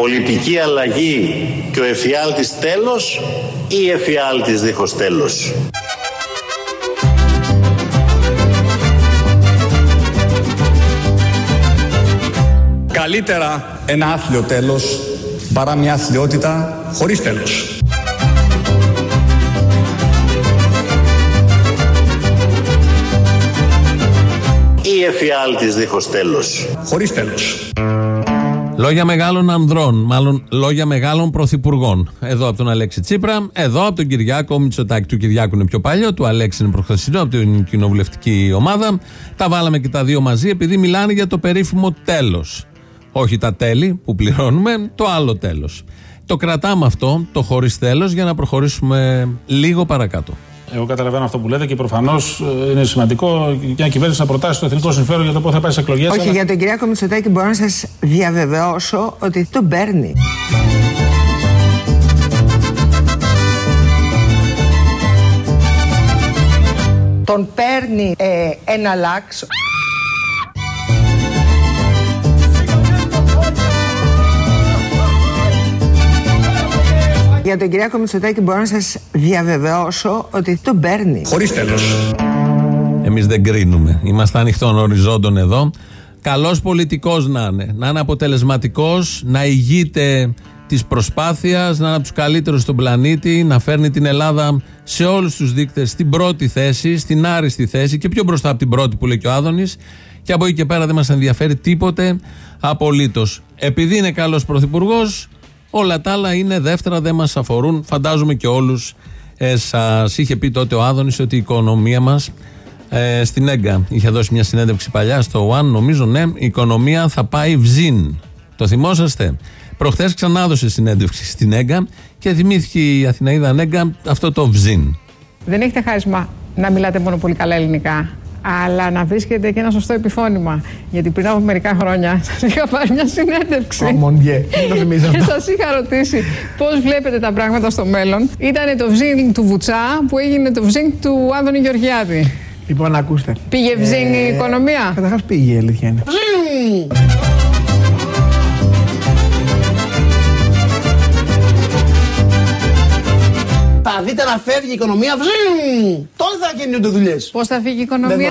Πολιτική αλλαγή και ο εφιάλτης τέλος ή εφιάλτης δίχως τέλος. Καλύτερα ένα άθλιο τέλος παρά μια αθλειότητα χωρίς τέλος. Ή εφιάλτης δίχως τέλος. Χωρίς τέλος. Λόγια μεγάλων ανδρών, μάλλον λόγια μεγάλων πρωθυπουργών. Εδώ από τον Αλέξη Τσίπρα, εδώ από τον Κυριάκο Μητσοτάκη. Του Κυριάκου είναι πιο παλιό, του Αλέξη είναι προχθεσινό από την κοινοβουλευτική ομάδα. Τα βάλαμε και τα δύο μαζί επειδή μιλάνε για το περίφημο τέλος. Όχι τα τέλη που πληρώνουμε, το άλλο τέλος. Το κρατάμε αυτό, το χωρίς τέλος, για να προχωρήσουμε λίγο παρακάτω. Εγώ καταλαβαίνω αυτό που λέτε και προφανώς ε, είναι σημαντικό για μια κυβέρνηση να προτάσει το εθνικό συμφέρον για το πώ θα πάει στι εκλογές. Όχι, για τον Κυριάκο Μητσοτάκη μπορώ να σας διαβεβαιώσω ότι τον παίρνει. Τον παίρνει ε, ένα λάξ. Για τον Κυριάκο Μητσοτάκη μπορώ να σας διαβεβαιώσω ότι τον παίρνει. Χωρίς τέλος. Εμείς δεν κρίνουμε. Είμαστε ανοιχτών οριζόντων εδώ. Καλός πολιτικός να είναι. Να είναι αποτελεσματικός, να ηγείται της προσπάθειας, να είναι από τους καλύτερους στον πλανήτη, να φέρνει την Ελλάδα σε όλους τους δείκτες στην πρώτη θέση, στην άριστη θέση και πιο μπροστά από την πρώτη που λέει και ο Άδωνης. Και από εκεί και πέρα δεν μας ενδιαφέρει τίποτε απολύτως. Επειδή είναι καλός πρωθυπουργός, όλα τα άλλα είναι δεύτερα, δεν μας αφορούν. Φαντάζομαι και όλους εσά. Είχε πει τότε ο Άδωνης ότι η οικονομία μας ε, στην ΕΓΚΑ. Είχε δώσει μια συνέντευξη παλιά στο One, νομίζω, ναι, η οικονομία θα πάει βζίν. Το θυμόσαστε; Προχθές ξανά έδωσε συνέντευξη στην ΕΓΚΑ και θυμήθηκε η Αθηναίδα Νέγκα αυτό το βζίν. Δεν έχετε χάρισμα να μιλάτε μόνο πολύ καλά ελληνικά, αλλά να βρίσκετε και ένα σωστό επιφώνημα. Γιατί πριν από μερικά χρόνια σας είχα πάρει μια συνέντευξη. Ομονιέ, δεν το θυμίζω Και αυτό; σας είχα ρωτήσει πώς βλέπετε τα πράγματα στο μέλλον. Ήταν το βζίν του Βουτσά που έγινε το βζίν του Άδωνη Γεωργιάδη. Λοιπόν, ακούστε. Πήγε βζίν η οικονομία; Καταρχάς πήγε η αλήθεια είναι. Θα δείτε να φεύγει η οικονομία. Βζζιμ! Τότε θα γίνονται δουλειές. Πώς θα φύγει η οικονομία;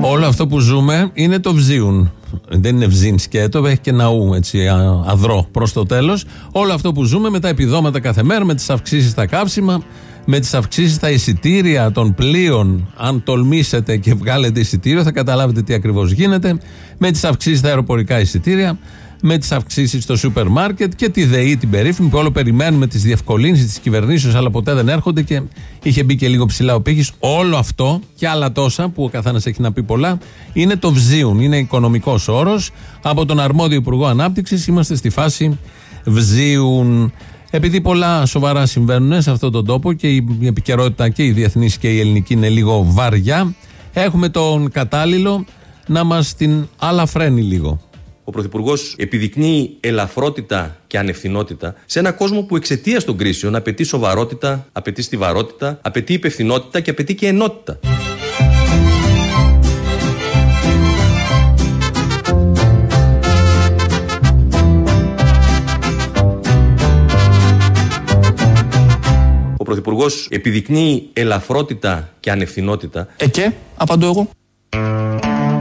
Όλο αυτό που ζούμε είναι το βζίουν. Δεν είναι βζίν σκέτο, έχει και ναού έτσι α- αδρό προς το τέλος. Όλο αυτό που ζούμε με τα επιδόματα κάθε μέρα, με τις αυξήσεις στα καύσιμα, με τις αυξήσεις στα εισιτήρια των πλοίων. Αν τολμήσετε και βγάλετε εισιτήριο, θα καταλάβετε τι ακριβώς γίνεται. Με τις αυξήσεις στα αεροπορικά εισιτήρια, με τις αυξήσεις στο σούπερ μάρκετ και τη ΔΕΗ την περίφημη που όλο περιμένουμε τις διευκολύνσεις της κυβερνήσεως, αλλά ποτέ δεν έρχονται και είχε μπει και λίγο ψηλά ο πύχης. Όλο αυτό και άλλα τόσα που ο καθένας έχει να πει πολλά είναι το βζίουν. Είναι οικονομικός όρος. Από τον αρμόδιο Υπουργό Ανάπτυξης είμαστε στη φάση βζίουν. Επειδή πολλά σοβαρά συμβαίνουν σε αυτόν τον τόπο και η επικαιρότητα και η διεθνής και η ελληνική είναι λίγο βαριά, έχουμε τον κατάλληλο να μας την αλαφραίνει λίγο. Ο Πρωθυπουργός επιδεικνύει ελαφρότητα και ανευθυνότητα σε ένα κόσμο που εξαιτία των κρίσεων απαιτεί σοβαρότητα, απαιτεί στιβαρότητα, απαιτεί υπευθυνότητα και απαιτεί και ενότητα. Ο Πρωθυπουργός επιδεικνύει ελαφρότητα και ανευθυνότητα Ε και, απαντώ εγώ.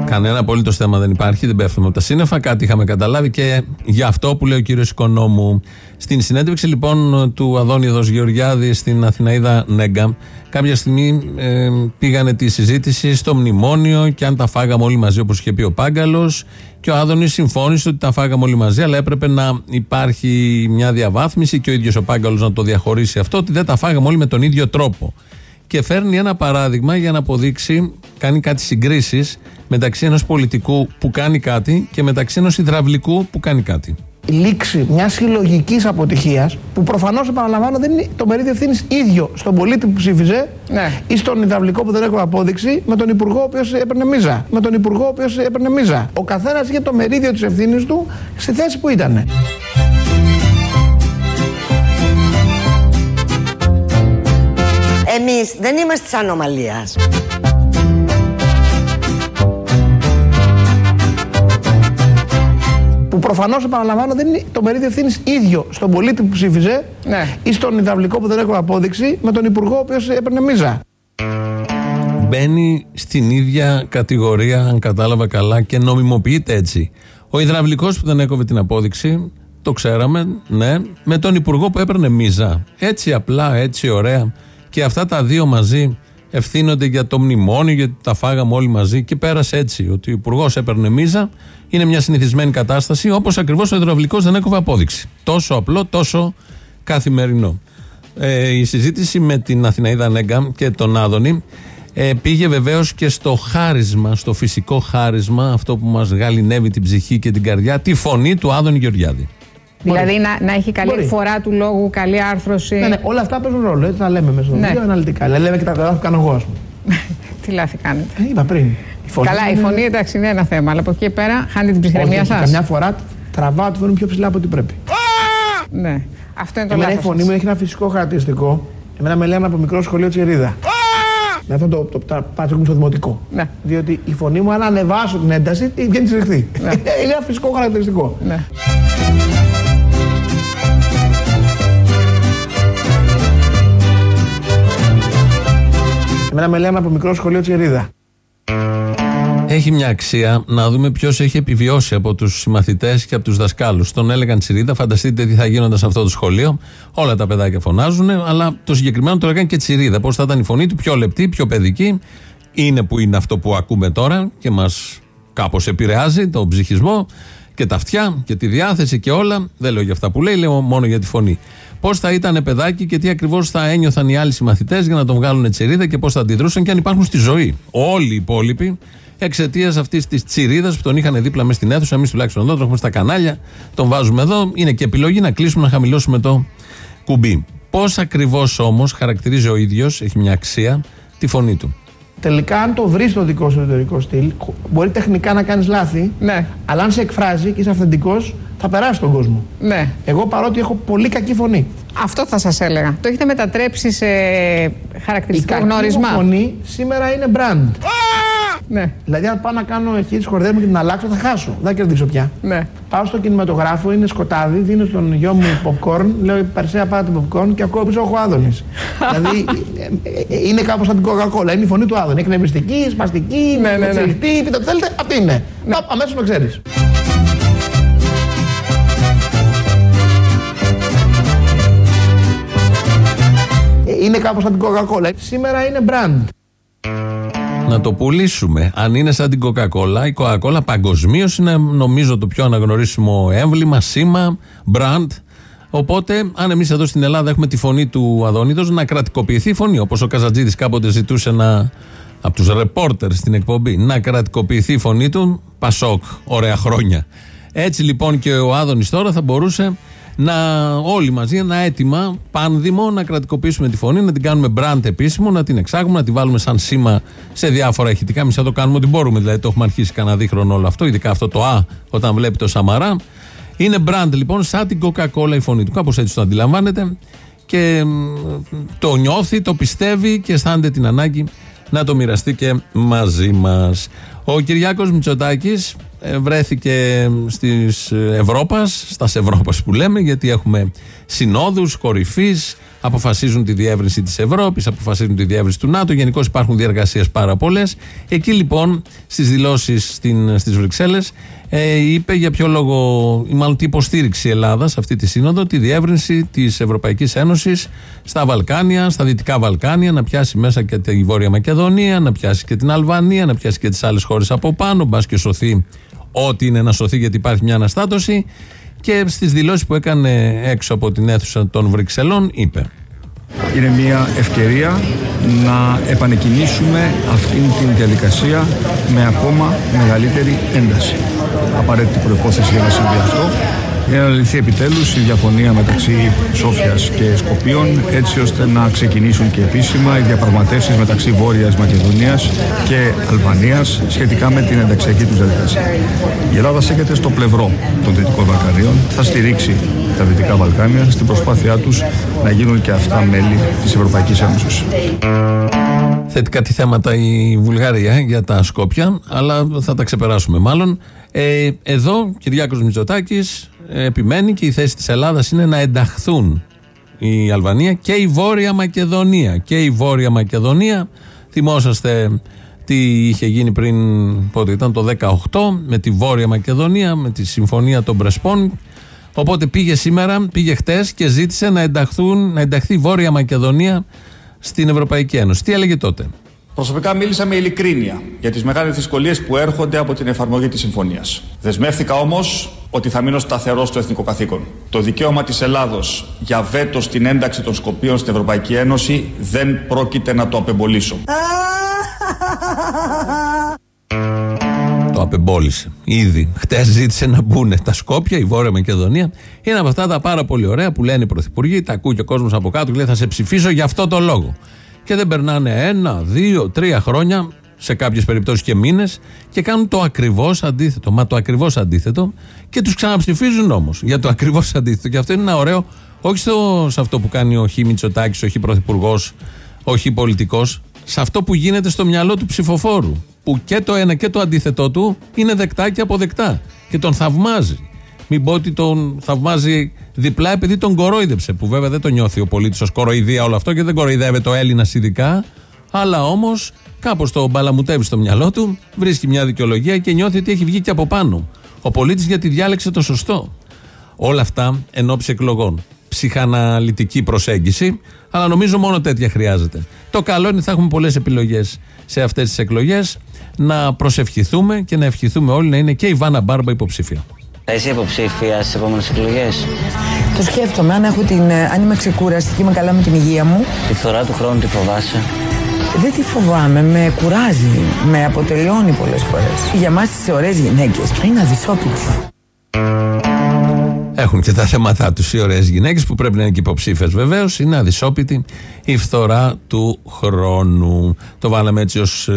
Κανένα απολύτω θέμα δεν υπάρχει, δεν πέφτουμε από τα σύννεφα. Κάτι είχαμε καταλάβει και γι' αυτό που λέει ο κύριος Οικονόμου. Στην συνέντευξη λοιπόν του Αδόνιδο Γεωργιάδη στην Αθηναίδα Νέγκα, κάποια στιγμή ε, πήγανε τη συζήτηση στο μνημόνιο και αν τα φάγαμε όλοι μαζί, όπως είχε πει ο Πάγκαλος. Και ο Άδωνη συμφώνησε ότι τα φάγαμε όλοι μαζί, αλλά έπρεπε να υπάρχει μια διαβάθμιση και ο ίδιος ο Πάγκαλος να το διαχωρίσει αυτό, ότι δεν τα φάγαμε όλοι με τον ίδιο τρόπο και φέρνει ένα παράδειγμα για να αποδείξει, κάνει κάτι συγκρίσεις μεταξύ ενός πολιτικού που κάνει κάτι και μεταξύ ενός υδραυλικού που κάνει κάτι. η λήξη μιας συλλογικής αποτυχίας, που προφανώς επαναλαμβάνω δεν είναι το μερίδιο ευθύνης ίδιο στον πολίτη που ψήφιζε Ναι. ή στον υδραυλικό που δεν έχω απόδειξη, με τον υπουργό ο οποίος έπαιρνε μίζα. Με τον υπουργό ο οποίος έπαιρνε μίζα. Ο καθένας είχε το μερίδιο της ευθύνης του στη θέση που ήταν. Εμείς δεν είμαστε της ανομαλίας. Που προφανώς Προφανώ, επαναλαμβάνω, δεν είναι το μερίδιο ευθύνης ίδιο στον πολίτη που ψήφιζε Ναι. ή στον υδραυλικό που δεν έχω απόδειξη με τον υπουργό ο οποίος έπαιρνε μίζα. Μπαίνει στην ίδια κατηγορία, αν κατάλαβα καλά, και νομιμοποιείται έτσι. Ο υδραυλικός που δεν έκοβε την απόδειξη, το ξέραμε, ναι, με τον υπουργό που έπαιρνε μίζα. Έτσι απλά, έτσι ωραία. Και αυτά τα δύο μαζί ευθύνονται για το μνημόνιο, γιατί τα φάγαμε όλοι μαζί και πέρασε έτσι. Ότι ο υπουργός έπαιρνε μίζα, είναι μια συνηθισμένη κατάσταση, όπως ακριβώς ο υδραυλικός δεν έκοβε απόδειξη. Τόσο απλό, τόσο καθημερινό. Ε, η συζήτηση με την Αθηναίδα Νέγκα και τον Άδωνη ε, πήγε βεβαίως και στο χάρισμα, στο φυσικό χάρισμα, αυτό που μας γαλινεύει την ψυχή και την καρδιά, τη φωνή του Άδωνη Γεωργιάδη. Δηλαδή να, να έχει καλή Μπορεί. φορά του λόγου, καλή άρθρωση. Ναι, ναι, όλα αυτά παίζουν ρόλο. Έτσι τα λέμε μέσα στο Ναι. βίντεο αναλυτικά. Δηλαδή, λέμε και τα λάθη που κάνω εγώ, ας πούμε. Τι λάθη κάνετε. Ε, είπα πριν. Η φωνή Καλά, η είναι- φωνή εντάξει είναι ένα θέμα, αλλά από εκεί και πέρα χάνει την Όχι, ψυχραιμία όχι, σας. Καμιά φορά τραβάω τη φωνή μου πιο ψηλά από ό,τι πρέπει. Ναι. Αυτό είναι το Εμένα η λάθος. φωνή μου έχει ένα φυσικό χαρακτηριστικό. Εμένα με λένε από μικρό σχολείο Τσιρίδα. Με αυτό το, το, το πάτσο μου στο δημοτικό. Ναι. Διότι η φωνή μου, αν ανεβάσω την ένταση, τη βγαίνει σφιχτή. Ναι. είναι ένα φυσικό χαρακτηριστικό. Ναι. Εμένα με λένε από μικρό σχολείο Τσιρίδα. Έχει μια αξία να δούμε ποιος έχει επιβιώσει από τους συμμαθητές και από τους δασκάλους. Τον έλεγαν Τσιρίδα, φανταστείτε τι θα γίνονταν σε αυτό το σχολείο. Όλα τα παιδάκια φωνάζουν, αλλά το συγκεκριμένο το έλεγαν και Τσιρίδα. Πώς θα ήταν η φωνή του, πιο λεπτή, πιο παιδική. Είναι που είναι αυτό που ακούμε τώρα και μας κάπως επηρεάζει τον ψυχισμό και τα αυτιά και τη διάθεση και όλα. Δεν λέω για αυτά που λέει, λέω μόνο για τη φωνή. Πώς θα ήταν παιδάκι και τι ακριβώς θα ένιωθαν οι άλλοι συμμαθητές για να τον βγάλουν τσιρίδα και πώς θα αντιδρούσαν και αν υπάρχουν στη ζωή. Όλοι οι υπόλοιποι εξαιτίας αυτής της τσιρίδας που τον είχαν δίπλα μες στην αίθουσα. Εμείς τουλάχιστον εδώ τον έχουμε στα κανάλια, τον βάζουμε εδώ. Είναι και επιλογή να κλείσουμε, να χαμηλώσουμε το κουμπί. Πώς ακριβώς όμως χαρακτηρίζει ο ίδιος, έχει μια αξία, τη φωνή του. Τελικά, αν το βρεις το δικό σου εσωτερικό στυλ, χ- μπορεί τεχνικά να κάνεις λάθη, Ναι. αλλά αν σε εκφράζει και είσαι αυθεντικός, θα περάσει τον κόσμο. ναι. Εγώ παρότι έχω πολύ κακή φωνή. Αυτό θα σας έλεγα. Το έχετε μετατρέψει σε Η χαρακτηριστικό κακή μου γνώρισμα; φωνή σήμερα είναι brand. Ναι. Δηλαδή, αν πάω να κάνω εκεί τις χορδές μου και την αλλάξω, θα χάσω. Δεν θα κερδίσω πια. Ναι. Πάω στο κινηματογράφο, είναι σκοτάδι, δίνω στον γιο μου popcorn, λέω Περσέα πάτε popcorn και ακούω πίσω ο Άδωνης. δηλαδή ε, ε, ε, είναι κάπως σαν την Coca-Cola, είναι η φωνή του Άδωνη. Εκνευριστική, σπαστική, Ναι, ναι, ναι. μετσελιχτή, πείτε ό,τι θέλετε, αυτή είναι. Ναι. Αμέσως με ξέρεις. Είναι κάπως σαν την Coca-Cola. Σήμερα είναι brand. Να το πουλήσουμε. Αν είναι σαν την Coca-Cola, η Coca-Cola παγκοσμίως είναι νομίζω το πιο αναγνωρίσιμο έμβλημα, σήμα, brand. Οπότε, αν εμείς εδώ στην Ελλάδα έχουμε τη φωνή του Αδόνιδος, να κρατικοποιηθεί η φωνή. Όπως ο Καζατζίδη κάποτε ζητούσε να, από τους ρεπόρτερ στην εκπομπή, να κρατικοποιηθεί η φωνή του. Πασόκ, ωραία χρόνια. Έτσι λοιπόν και ο Άδωνης τώρα θα μπορούσε να όλοι μαζί ένα αίτημα πάνδημο να κρατικοποιήσουμε τη φωνή, να την κάνουμε brand επίσημο, να την εξάγουμε, να τη βάλουμε σαν σήμα σε διάφορα ηχητικά. Εμεί θα το κάνουμε ό,τι μπορούμε. Δηλαδή το έχουμε αρχίσει κανένα δίχρονο όλο αυτό, ειδικά αυτό το Α όταν βλέπει το Σαμαρά. Είναι brand λοιπόν, σαν την Coca-Cola η φωνή του. Κάπως έτσι το αντιλαμβάνεται και μ, το νιώθει, το πιστεύει και αισθάνεται την ανάγκη να το μοιραστεί και μαζί μας. Ο Κυριάκος Μητσοτάκης βρέθηκε στις Ευρώπας, στα Ευρώπα που λέμε, γιατί έχουμε συνόδους κορυφής, αποφασίζουν τη διεύρυνση της Ευρώπης, αποφασίζουν τη διεύρυνση του ΝΑΤΟ. Γενικώς υπάρχουν διεργασίες πάρα πολλές. Εκεί λοιπόν στις δηλώσεις στις Βρυξέλλες ε, είπε για ποιο λόγο, ή μάλλον τι υποστήριξε η Ελλάδα σε αυτή τη σύνοδο, τη διεύρυνση της Ευρωπαϊκής Ένωσης στα Βαλκάνια, στα Δυτικά Βαλκάνια, να πιάσει μέσα και τη Βόρεια Μακεδονία, να πιάσει και την Αλβανία, να πιάσει και τις άλλες χώρες από πάνω, μπας και σωθεί ό,τι είναι να σωθεί γιατί υπάρχει μια αναστάτωση. Και στις δηλώσεις που έκανε έξω από την αίθουσα των Βρυξελών, είπε. Είναι μια ευκαιρία να επανεκκινήσουμε αυτήν την διαδικασία με ακόμα μεγαλύτερη ένταση. Απαραίτητη προπόθεση για να συμβεί αυτό είναι να λυθεί επιτέλους η διαφωνία μεταξύ Σόφιας και Σκοπίων, έτσι ώστε να ξεκινήσουν και επίσημα οι διαπραγματεύσεις μεταξύ Βόρειας Μακεδονίας και Αλβανίας σχετικά με την ενταξιακή τους διαδικασία. Η Ελλάδα στέκεται στο πλευρό των Δυτικών Βαλκανίων, θα στηρίξει τα Δυτικά Βαλκάνια στην προσπάθειά τους να γίνουν και αυτά μέλη της Ευρωπαϊκής Ένωσης. θέτει κάτι θέματα η Βουλγαρία για τα Σκόπια, αλλά θα τα ξεπεράσουμε μάλλον. Ε, εδώ, Κυριάκος Μητσοτάκης ε, επιμένει και η θέση της Ελλάδας είναι να ενταχθούν η Αλβανία και η Βόρεια Μακεδονία. Και η Βόρεια Μακεδονία, θυμόσαστε τι είχε γίνει πριν, πότε ήταν το 18, με τη Βόρεια Μακεδονία, με τη Συμφωνία των Πρεσπών. Οπότε πήγε σήμερα, πήγε χτες και ζήτησε να, ενταχθούν, να ενταχθεί η Βόρεια Μακεδονία στην Ευρωπαϊκή Ένωση. Τι έλεγε τότε; Προσωπικά μίλησα με ειλικρίνεια για τις μεγάλες δυσκολίες που έρχονται από την εφαρμογή της συμφωνίας. Δεσμεύτηκα όμως ότι θα μείνω σταθερός στο εθνικό καθήκον. Το δικαίωμα της Ελλάδος για βέτο στην ένταξη των Σκοπίων στην Ευρωπαϊκή Ένωση δεν πρόκειται να το απεμπολίσω. Το απεμπόλησε. Ήδη. Χτες ζήτησε να μπουν τα Σκόπια, η Βόρεια Μακεδονία. Είναι από αυτά τα πάρα πολύ ωραία που λένε οι πρωθυπουργοί. Τα ακούει και ο κόσμος από κάτω και λέει: Θα σε ψηφίσω για αυτό το λόγο. Και δεν περνάνε ένα, δύο, τρία χρόνια, σε κάποιες περιπτώσεις και μήνες, και κάνουν το ακριβώς αντίθετο. Μα το ακριβώς αντίθετο και τους ξαναψηφίζουν όμως για το ακριβώς αντίθετο. Και αυτό είναι ένα ωραίο, όχι στο, σε αυτό που κάνει ο Χ. Μητσοτάκη, ο Χ. Πρωθυπουργός, ο Χ. Πολιτικός, σε αυτό που γίνεται στο μυαλό του ψηφοφόρου. Που και το ένα και το αντίθετό του είναι δεκτά και αποδεκτά. Και τον θαυμάζει. Μην πω ότι τον θαυμάζει διπλά επειδή τον κορόιδεψε. Που βέβαια δεν το νιώθει ο πολίτης ως κοροϊδία όλο αυτό και δεν κοροϊδεύεται ο Έλληνας ειδικά. Αλλά όμως κάπως το μπαλαμουτεύει στο μυαλό του, βρίσκει μια δικαιολογία και νιώθει ότι έχει βγει και από πάνω. Ο πολίτης γιατί διάλεξε το σωστό. Όλα αυτά εν ώψη εκλογών. Ψυχαναλυτική προσέγγιση, αλλά νομίζω μόνο τέτοια χρειάζεται. Το καλό είναι ότι θα έχουμε πολλές επιλογές σε αυτές τις εκλογές. Να προσευχηθούμε και να ευχηθούμε όλοι να είναι και η Βάνα Μπάρμπα υποψήφια. Θα είσαι υποψήφια στις επόμενες εκλογές; Το σκέφτομαι, αν, έχω την, ε, αν είμαι ξεκούραστη και είμαι καλά με την υγεία μου. Τη φθορά του χρόνου τη φοβάσαι; Δεν τη φοβάμαι, με κουράζει, με αποτελειώνει πολλές φορές. Για μας τις ωραίες γυναίκες είναι αδυσόπιτη. Έχουν και τα θέματα τους οι ωραίες γυναίκες που πρέπει να είναι και υποψήφιες βεβαίως. Είναι αδυσόπιτη η φθορά του χρόνου. Το βάλαμε έτσι ως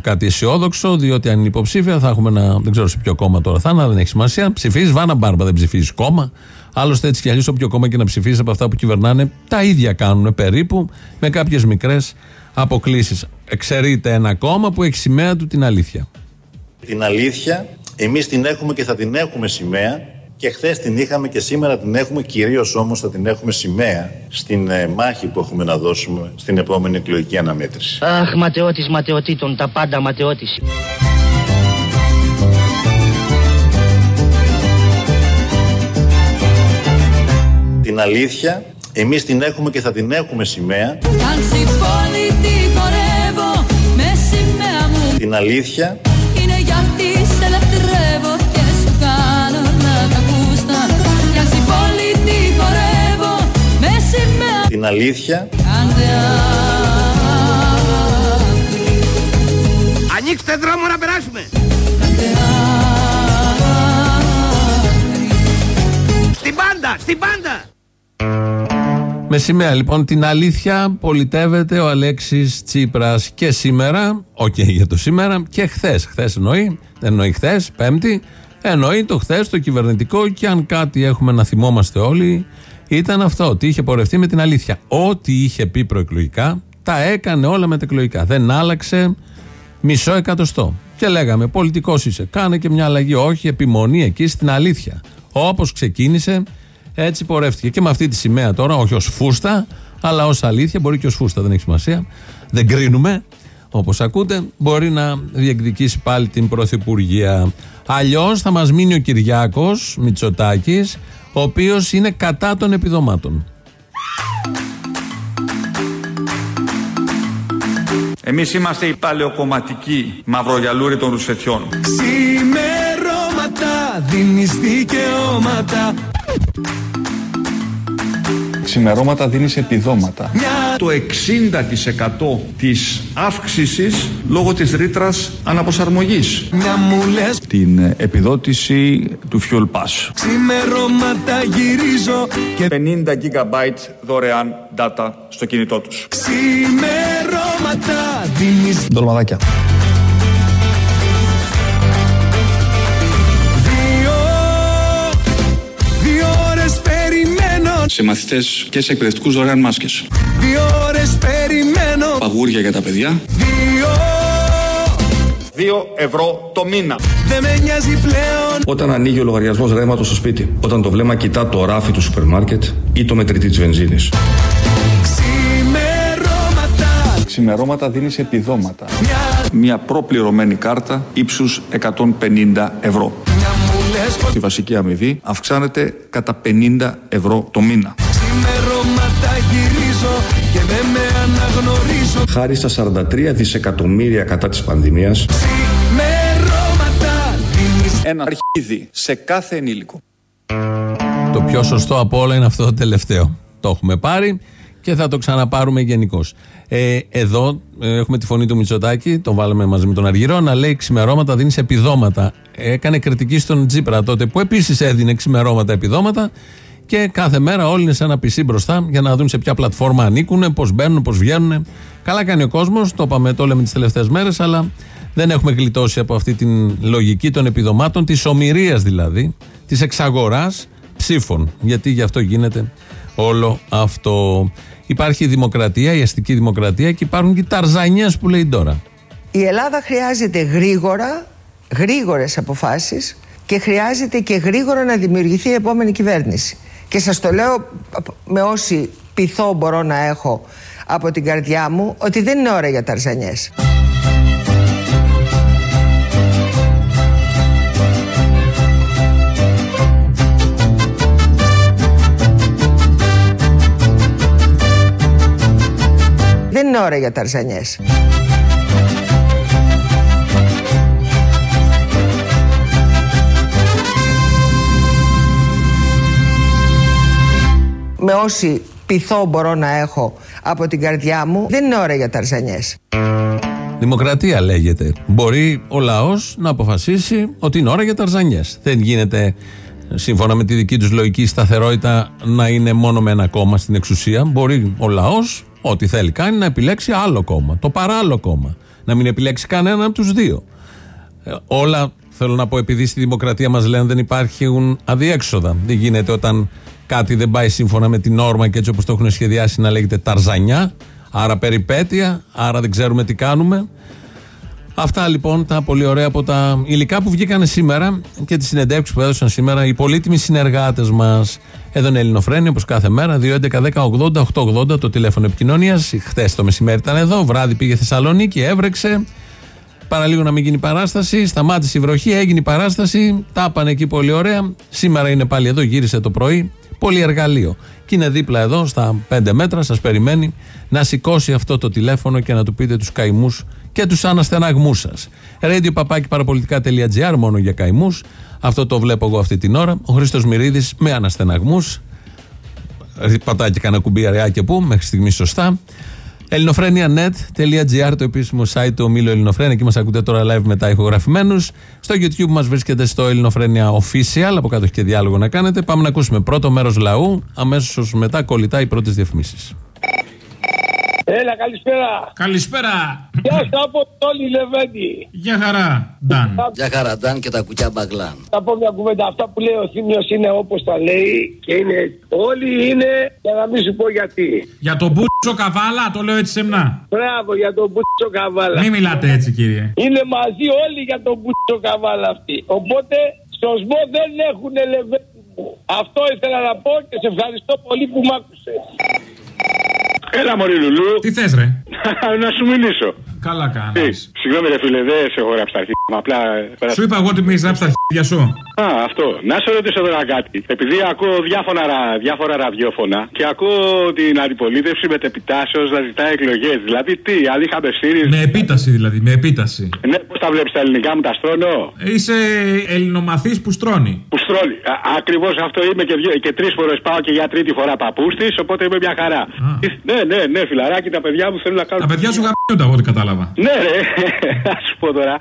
κάτι αισιόδοξο, διότι αν είναι υποψήφια θα έχουμε ένα. Δεν ξέρω σε ποιο κόμμα τώρα θα είναι, δεν έχει σημασία. Ψηφίζεις Βάνα Μπάρμπα, δεν ψηφίζεις κόμμα. Άλλωστε έτσι κι αλλιώς, όποιο κόμμα και να ψηφίσει από αυτά που κυβερνάνε, τα ίδια κάνουν περίπου, με κάποιες μικρές αποκλήσεις. Εξαιρείται ένα κόμμα που έχει σημαία του την αλήθεια. Την αλήθεια εμείς την έχουμε και θα την έχουμε σημαία και χθες την είχαμε και σήμερα την έχουμε, κυρίως όμως θα την έχουμε σημαία στην ε, μάχη που έχουμε να δώσουμε στην επόμενη εκλογική αναμέτρηση. Αχ, ματαιώτης ματαιωτήτων, τα πάντα ματαιώτης. Την αλήθεια εμείς την έχουμε και θα την έχουμε σημαία. Την αλήθεια Την αλήθεια Κάντε Ανοίξτε δρόμο να περάσουμε. Στην πάντα, στην πάντα. Με σημαία λοιπόν την αλήθεια πολιτεύεται ο Αλέξης Τσίπρας και σήμερα, οκ για το σήμερα και χθες, χθες εννοεί, δεν εννοεί χθες, Πέμπτη, εννοεί το χθες το κυβερνητικό και αν κάτι έχουμε να θυμόμαστε όλοι ήταν αυτό, ότι είχε πορευτεί με την αλήθεια. Ό,τι είχε πει προεκλογικά τα έκανε όλα μετεκλογικά. Δεν άλλαξε μισό εκατοστό. Και λέγαμε, πολιτικός είσαι. Κάνε και μια αλλαγή. Όχι, επιμονή εκεί στην αλήθεια. Όπως ξεκίνησε, έτσι πορεύτηκε. Και με αυτή τη σημαία τώρα, όχι ως φούστα, αλλά ως αλήθεια, μπορεί και ως φούστα, δεν έχει σημασία. Δεν κρίνουμε. Όπως ακούτε, μπορεί να διεκδικήσει πάλι την Πρωθυπουργία. Αλλιώς θα μας μείνει ο Κυριάκος Μητσοτάκης, ο οποίος είναι κατά των επιδομάτων. Εμείς είμαστε οι παλαιοκομματικοί μαυρογιαλούροι των ρουσφετιών. Ξημερώματα δίνεις δικαιώματα Ξημερώματα δίνεις επιδόματα. Το 60% της αύξησης λόγω της ρήτρας αναποσαρμογής. Μια μου λες Την ε, επιδότηση του Fuel Pass. Ξημερώματα γυρίζω και 50 GB δωρεάν data στο κινητό τους. Ξημερώματα δίνεις Ντολμαδάκια. Σε μαθητές και σε εκπαιδευτικούς δωρεάν μάσκες. Δύο ώρες περιμένω Παγούρια για τα παιδιά. Δύο 2 ευρώ το μήνα. Δεν με νοιάζει πλέον Όταν ανοίγει ο λογαριασμός ρεύματος στο σπίτι, όταν το βλέμμα κοιτά το ράφι του σούπερ μάρκετ ή το μετρητή της βενζίνης. Ξημερώματα Ξημερώματα δίνεις επιδόματα. Μια προπληρωμένη κάρτα ύψους 150 ευρώ. Μια μου λες πως Η βασική αμοιβή αυξάνεται κατά 50 ευρώ το μήνα. Ξημερώματα γυρίζω Και δεν με αναγνωρίζω Χάρη στα 43 δισεκατομμύρια κατά της πανδημίας, Ξημερώματα δίνεις ένα αρχίδι σε κάθε ενήλικο. Το πιο σωστό από όλα είναι αυτό το τελευταίο. Το έχουμε πάρει και θα το ξαναπάρουμε γενικώς. Ε, εδώ ε, έχουμε τη φωνή του Μητσοτάκη, τον βάλαμε μαζί με τον Αργυρό, να λέει ξημερώματα δίνεις επιδόματα. Έκανε κριτική στον Τζίπρα τότε που επίσης έδινε ξημερώματα επιδόματα και κάθε μέρα όλοι είναι σε ένα πισί μπροστά για να δουν σε ποια πλατφόρμα ανήκουν, πώς μπαίνουν, πώς βγαίνουν. Καλά κάνει ο κόσμος, το είπαμε, το λέμε τις τελευταίες μέρες, αλλά δεν έχουμε γλιτώσει από αυτή την λογική των επιδομάτων, της ομοιρίας δηλαδή, της εξαγοράς ψήφων. Γιατί γι' αυτό γίνεται όλο αυτό. Υπάρχει η δημοκρατία, η αστική δημοκρατία και υπάρχουν και οι ταρζανιές που λέει τώρα. Η Ελλάδα χρειάζεται γρήγορα, γρήγορες αποφάσεις και χρειάζεται και γρήγορα να δημιουργηθεί η επόμενη κυβέρνηση. Και σας το λέω με όση πειθό μπορώ να έχω από την καρδιά μου ότι δεν είναι ώρα για ταρζανιές. Είναι ώρα για ταρζανιές. Με όση πειθό μπορώ να έχω από την καρδιά μου, δεν είναι ώρα για ταρζανιές. Δημοκρατία λέγεται. Μπορεί ο λαός να αποφασίσει ότι είναι ώρα για ταρζανιές. Δεν γίνεται, σύμφωνα με τη δική τους λογική σταθερότητα, να είναι μόνο με ένα κόμμα στην εξουσία. Μπορεί ο λαός, ό,τι θέλει κάνει, να επιλέξει άλλο κόμμα. Το παράλληλο κόμμα. Να μην επιλέξει κανένα από τους δύο. Ε, όλα θέλω να πω, επειδή στη δημοκρατία μας λένε δεν υπάρχουν αδιέξοδα. Δεν γίνεται όταν κάτι δεν πάει σύμφωνα με την όρμα και έτσι όπως το έχουν σχεδιάσει να λέγεται ταρζανιά. Άρα περιπέτεια, άρα δεν ξέρουμε τι κάνουμε. Αυτά λοιπόν τα πολύ ωραία από τα υλικά που βγήκαν σήμερα και τις συνεντεύξεις που έδωσαν σήμερα οι πολύτιμοι συνεργάτες μας. Εδώ είναι Ελληνοφρένη, όπως κάθε μέρα, 2.11.10.80.880 το τηλέφωνο επικοινωνίας. Χθες το μεσημέρι ήταν εδώ, βράδυ πήγε Θεσσαλονίκη, έβρεξε. Παραλίγο να μην γίνει παράσταση. Σταμάτησε η βροχή, έγινε η παράσταση. Τα πάνε εκεί πολύ ωραία. Σήμερα είναι πάλι εδώ, γύρισε το πρωί. Πολύ εργαλείο. Και είναι δίπλα εδώ, στα 5 μέτρα, σας περιμένει να σηκώσει αυτό το τηλέφωνο και να του πείτε τους καημούς και τους αναστεναγμούς σας. Radio παραπολιτικά.gr μόνο για καημούς. Αυτό το βλέπω εγώ αυτή την ώρα. Ο Χρήστος Μυρίδης με αναστεναγμούς. Πατάει και κανένα κουμπί αραιά και πού, μέχρι στιγμής σωστά. ελληνοφρένια.net.gr το επίσημο site του ομίλου Ελληνοφρένια. Εκεί μας ακούτε τώρα live μετά ηχογραφημένους. Στο YouTube μας βρίσκεται στο Ελληνοφρένια Official. Από κάτω έχει και διάλογο να κάνετε. Πάμε να ακούσουμε πρώτο μέρος λαού. Αμέσως μετά κολλητά οι πρώτες διαφημίσεις. Έλα, καλησπέρα. Καλησπέρα. Γεια σα από όλοι Λεβέντη. Γεια χαρά, Νταν. Για χαραντάν και τα κουκιά μπαγλάν. Θα πω μια κουβέντα. Αυτά που λέει ο Θήμιος είναι όπως τα λέει και είναι. Όλοι είναι για να μην σου πω γιατί. Για τον Μπούτσο Καβάλα, το λέω έτσι σεμνά. Μπράβο για τον Μπούτσο Καβάλα. Μην μιλάτε έτσι, κύριε. Είναι μαζί όλοι για τον Μπούτσο Καβάλα αυτοί. Οπότε στο ΣΜΟ δεν έχουν Λεβέντη μου. Αυτό ήθελα να πω και σε ευχαριστώ πολύ που μ' άκουσες. Έλα, Μωρή Λουλού. Τι θες, ρε; να σου μιλήσω. Καλά Τι, κάνει. Συγγνώμη, ρε φίλε, δεν σε έχω γράψει τα αρχίδια μου. Απλά. Σου είπα εγώ ότι με έχεις γράψει τα αρχίδια σου. Α, αυτό. Να σε ρωτήσω τώρα κάτι. Επειδή ακούω διάφορα, ρα- διάφορα ραδιόφωνα και ακούω την αντιπολίτευση μετεπιτάσεω να ζητάει εκλογές. Δηλαδή, τι, αν είχαμε ΣΥΡΙΖΑ; Με επίταση δηλαδή, με επίταση. Ναι, πώς τα βλέπεις τα ελληνικά μου, τα στρώνω; Είσαι ελληνομαθής που στρώνει. Που στρώνει. Ακριβώς αυτό είμαι και, δυο- και τρεις φορές πάω και για τρίτη φορά παππού τη, οπότε είμαι μια χαρά. Ναι, ναι, ναι, φιλαράκι, τα παιδιά μου θέλουν να κάνουν. Τα παιδιά σου γαμιούνται από ό,τι κατάλαβα. Κατάλαβα. Ναι, ρε, θα σου πω τώρα.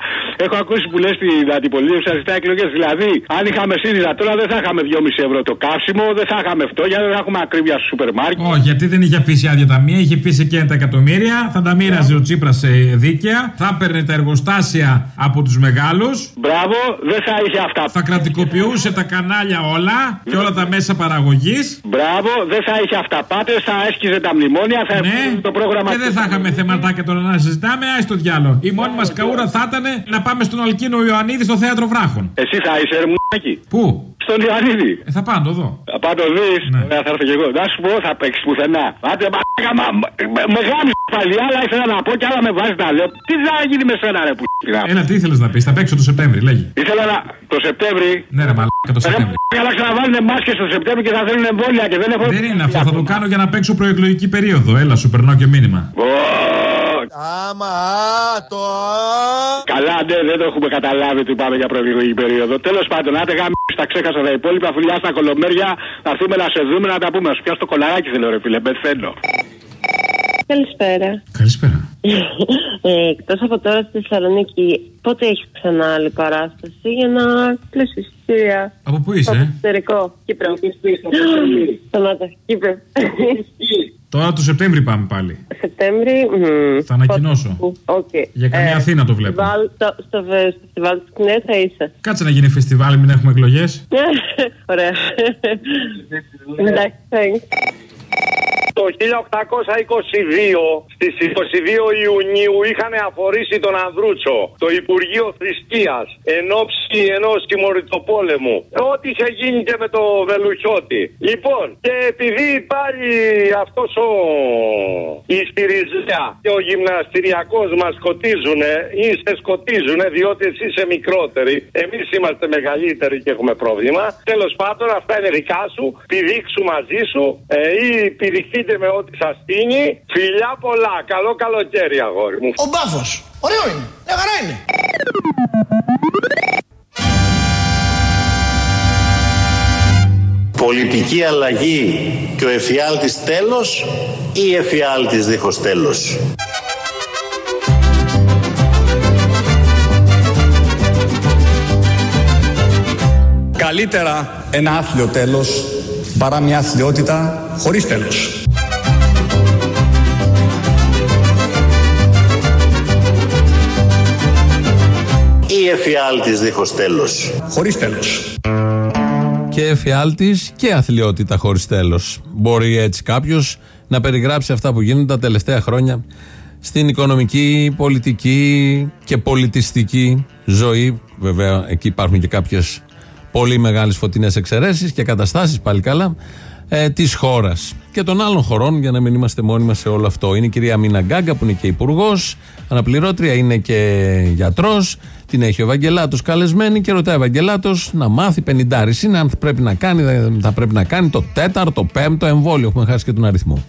Έχω ακούσει που λες στην αντιπολίτευση να ζητάει εκλογές. Δηλαδή, αν είχαμε ΣΥΡΙΖΑ τώρα δεν θα είχαμε 2,5 ευρώ το καύσιμο, δεν θα είχαμε φτώχεια, δεν θα έχουμε ακρίβεια στο σούπερ μάρκετ. Όχι, γιατί δεν είχε αφήσει άδεια ταμεία, είχε αφήσει και τα εκατομμύρια, θα τα μοίραζε ο Τσίπρας δίκαια, θα έπαιρνε τα εργοστάσια από τους μεγάλους. Μπράβο, δεν θα είχε αυτά. Θα κρατικοποιούσε τα κανάλια όλα και όλα τα μέσα παραγωγής. Μπράβο, δεν θα είχε αυταπάτες, θα έσκιζε τα μνημόνια, θα Ναι, έφυγε το πρόγραμμα. και δεν θα είχαμε θεματάκια τώρα να συζητάμε, άι στο διάλογο. Η μόνη μας καούρα θα ήταν να πάμε στον Αλκίνο Ιωαννίδη στο θέατρο Βράχων. Εσύ θα είσαι ερμουνάκι. Πού; Στον Ιωαννίδη. Ε, θα πάω να το δω. Θα πάω το δεις. Ωραία, θα έρθω κι εγώ. Να σου πω, θα παίξεις πουθενά. Άντε, μαλάκα, μα, με, με γάμισε πάλι. Άλλα ήθελα να πω και άλλα με βάζεις να λέω. Τι θα γίνει με σένα, ρε που. Έλα, τι ήθελες να πεις, θα παίξω το Σεπτέμβρη, λέγει. Ήθελα να. Το Σεπτέμβρη. Ναι, ρε μαλάκα το Σεπτέμβρη. Καλά ξαναβάλουν μάσκες το Σεπτέμβρη και θα θέλουν εμβόλια και δεν έχω. Δεν είναι αυτό, θα το κάνω για να παίξω προεκλογική περίοδο. Έλα, σου περνάω και μήνυμα. Άμα, το. Καλά, ναι, δεν το έχουμε καταλάβει ότι πάμε για προεκλογική περίοδο. Τέλος πάντων, άντε γάμι, τα ξέχασα τα υπόλοιπα. Φιλιά στα κολομέρια, θα έρθουμε να σε δούμε να τα πούμε. Να σου πιάσω το κολαράκι, θέλω ρε φίλε, μπεθαίνω. Καλησπέρα. Καλησπέρα. Ε, Εκτός από τώρα στη Θεσσαλονίκη, πότε έχεις ξανά άλλη παράσταση για να κλείσεις εισιτήρια. Από πού είσαι, Στο ε; εξωτερικό. Κύπρο. Σταμάτα. Κύπρο. Τώρα το Σεπτέμβρη πάμε πάλι. Σεπτέμβρη. μμμ. Θα ανακοινώσω. Οκ. Για καμία Αθήνα το βλέπω. φεστιβάλ- Στο, στο, φε- στο φεστιβάλ της ΚΝΕ θα είσαι. Κάτσε να γίνει φεστιβάλ, μην έχουμε εκλογές. Ωραία. Εντάξει, thanks. Το 1822, στις 22 Ιουνίου, είχαν αφορήσει τον Ανδρούτσο, το Υπουργείο Θρησκείας, εν ώψη ενός τιμωρητοπόλεμου. Ό,τι είχε γίνει και με το Βελουχιώτη. Λοιπόν, και επειδή πάλι αυτός ο... η Στυριζέα και ο γυμναστηριακός μας σκοτίζουνε, ή σε σκοτίζουνε, διότι εσύ είσαι μικρότεροι, εμείς είμαστε μεγαλύτεροι και έχουμε πρόβλημα. Τέλος πάντων, αυτά είναι δικά σου, πηδήξου μαζί σου ε, ή πηδηχτείτε με ό,τι σας τίνει. Φιλιά πολλά, καλό καλοκαίρι αγόρι μου. Ο μπάφος. Ωραίο είναι. Μια χαρά είναι. Πολιτική αλλαγή και ο εφιάλτης τέλος ή εφιάλτης δίχως τέλος; Καλύτερα ένα άθλιο τέλος παρά μια αθλειότητα χωρίς τέλος. Ή εφιάλτης δίχως τέλος. Χωρίς τέλος. Και εφιάλτης και αθλειότητα χωρίς τέλος. Μπορεί έτσι κάποιος να περιγράψει αυτά που γίνονται τα τελευταία χρόνια στην οικονομική, πολιτική και πολιτιστική ζωή. Βέβαια, εκεί υπάρχουν και κάποιες πολύ μεγάλες φωτεινές εξαιρέσεις και καταστάσεις πάλι καλά ε, της χώρας και των άλλων χωρών, για να μην είμαστε μόνοι μας σε όλο αυτό. Είναι η κυρία Μίνα Γκάγκα, που είναι και υπουργός, αναπληρώτρια, είναι και γιατρός. Την έχει ο Ευαγγελάτος καλεσμένη και ρωτάει ο Ευαγγελάτος να μάθει 50 είναι αν πρέπει να κάνει, δεν θα πρέπει να κάνει το τέταρτο, πέμπτο εμβόλιο. Έχουμε χάσει και τον αριθμό.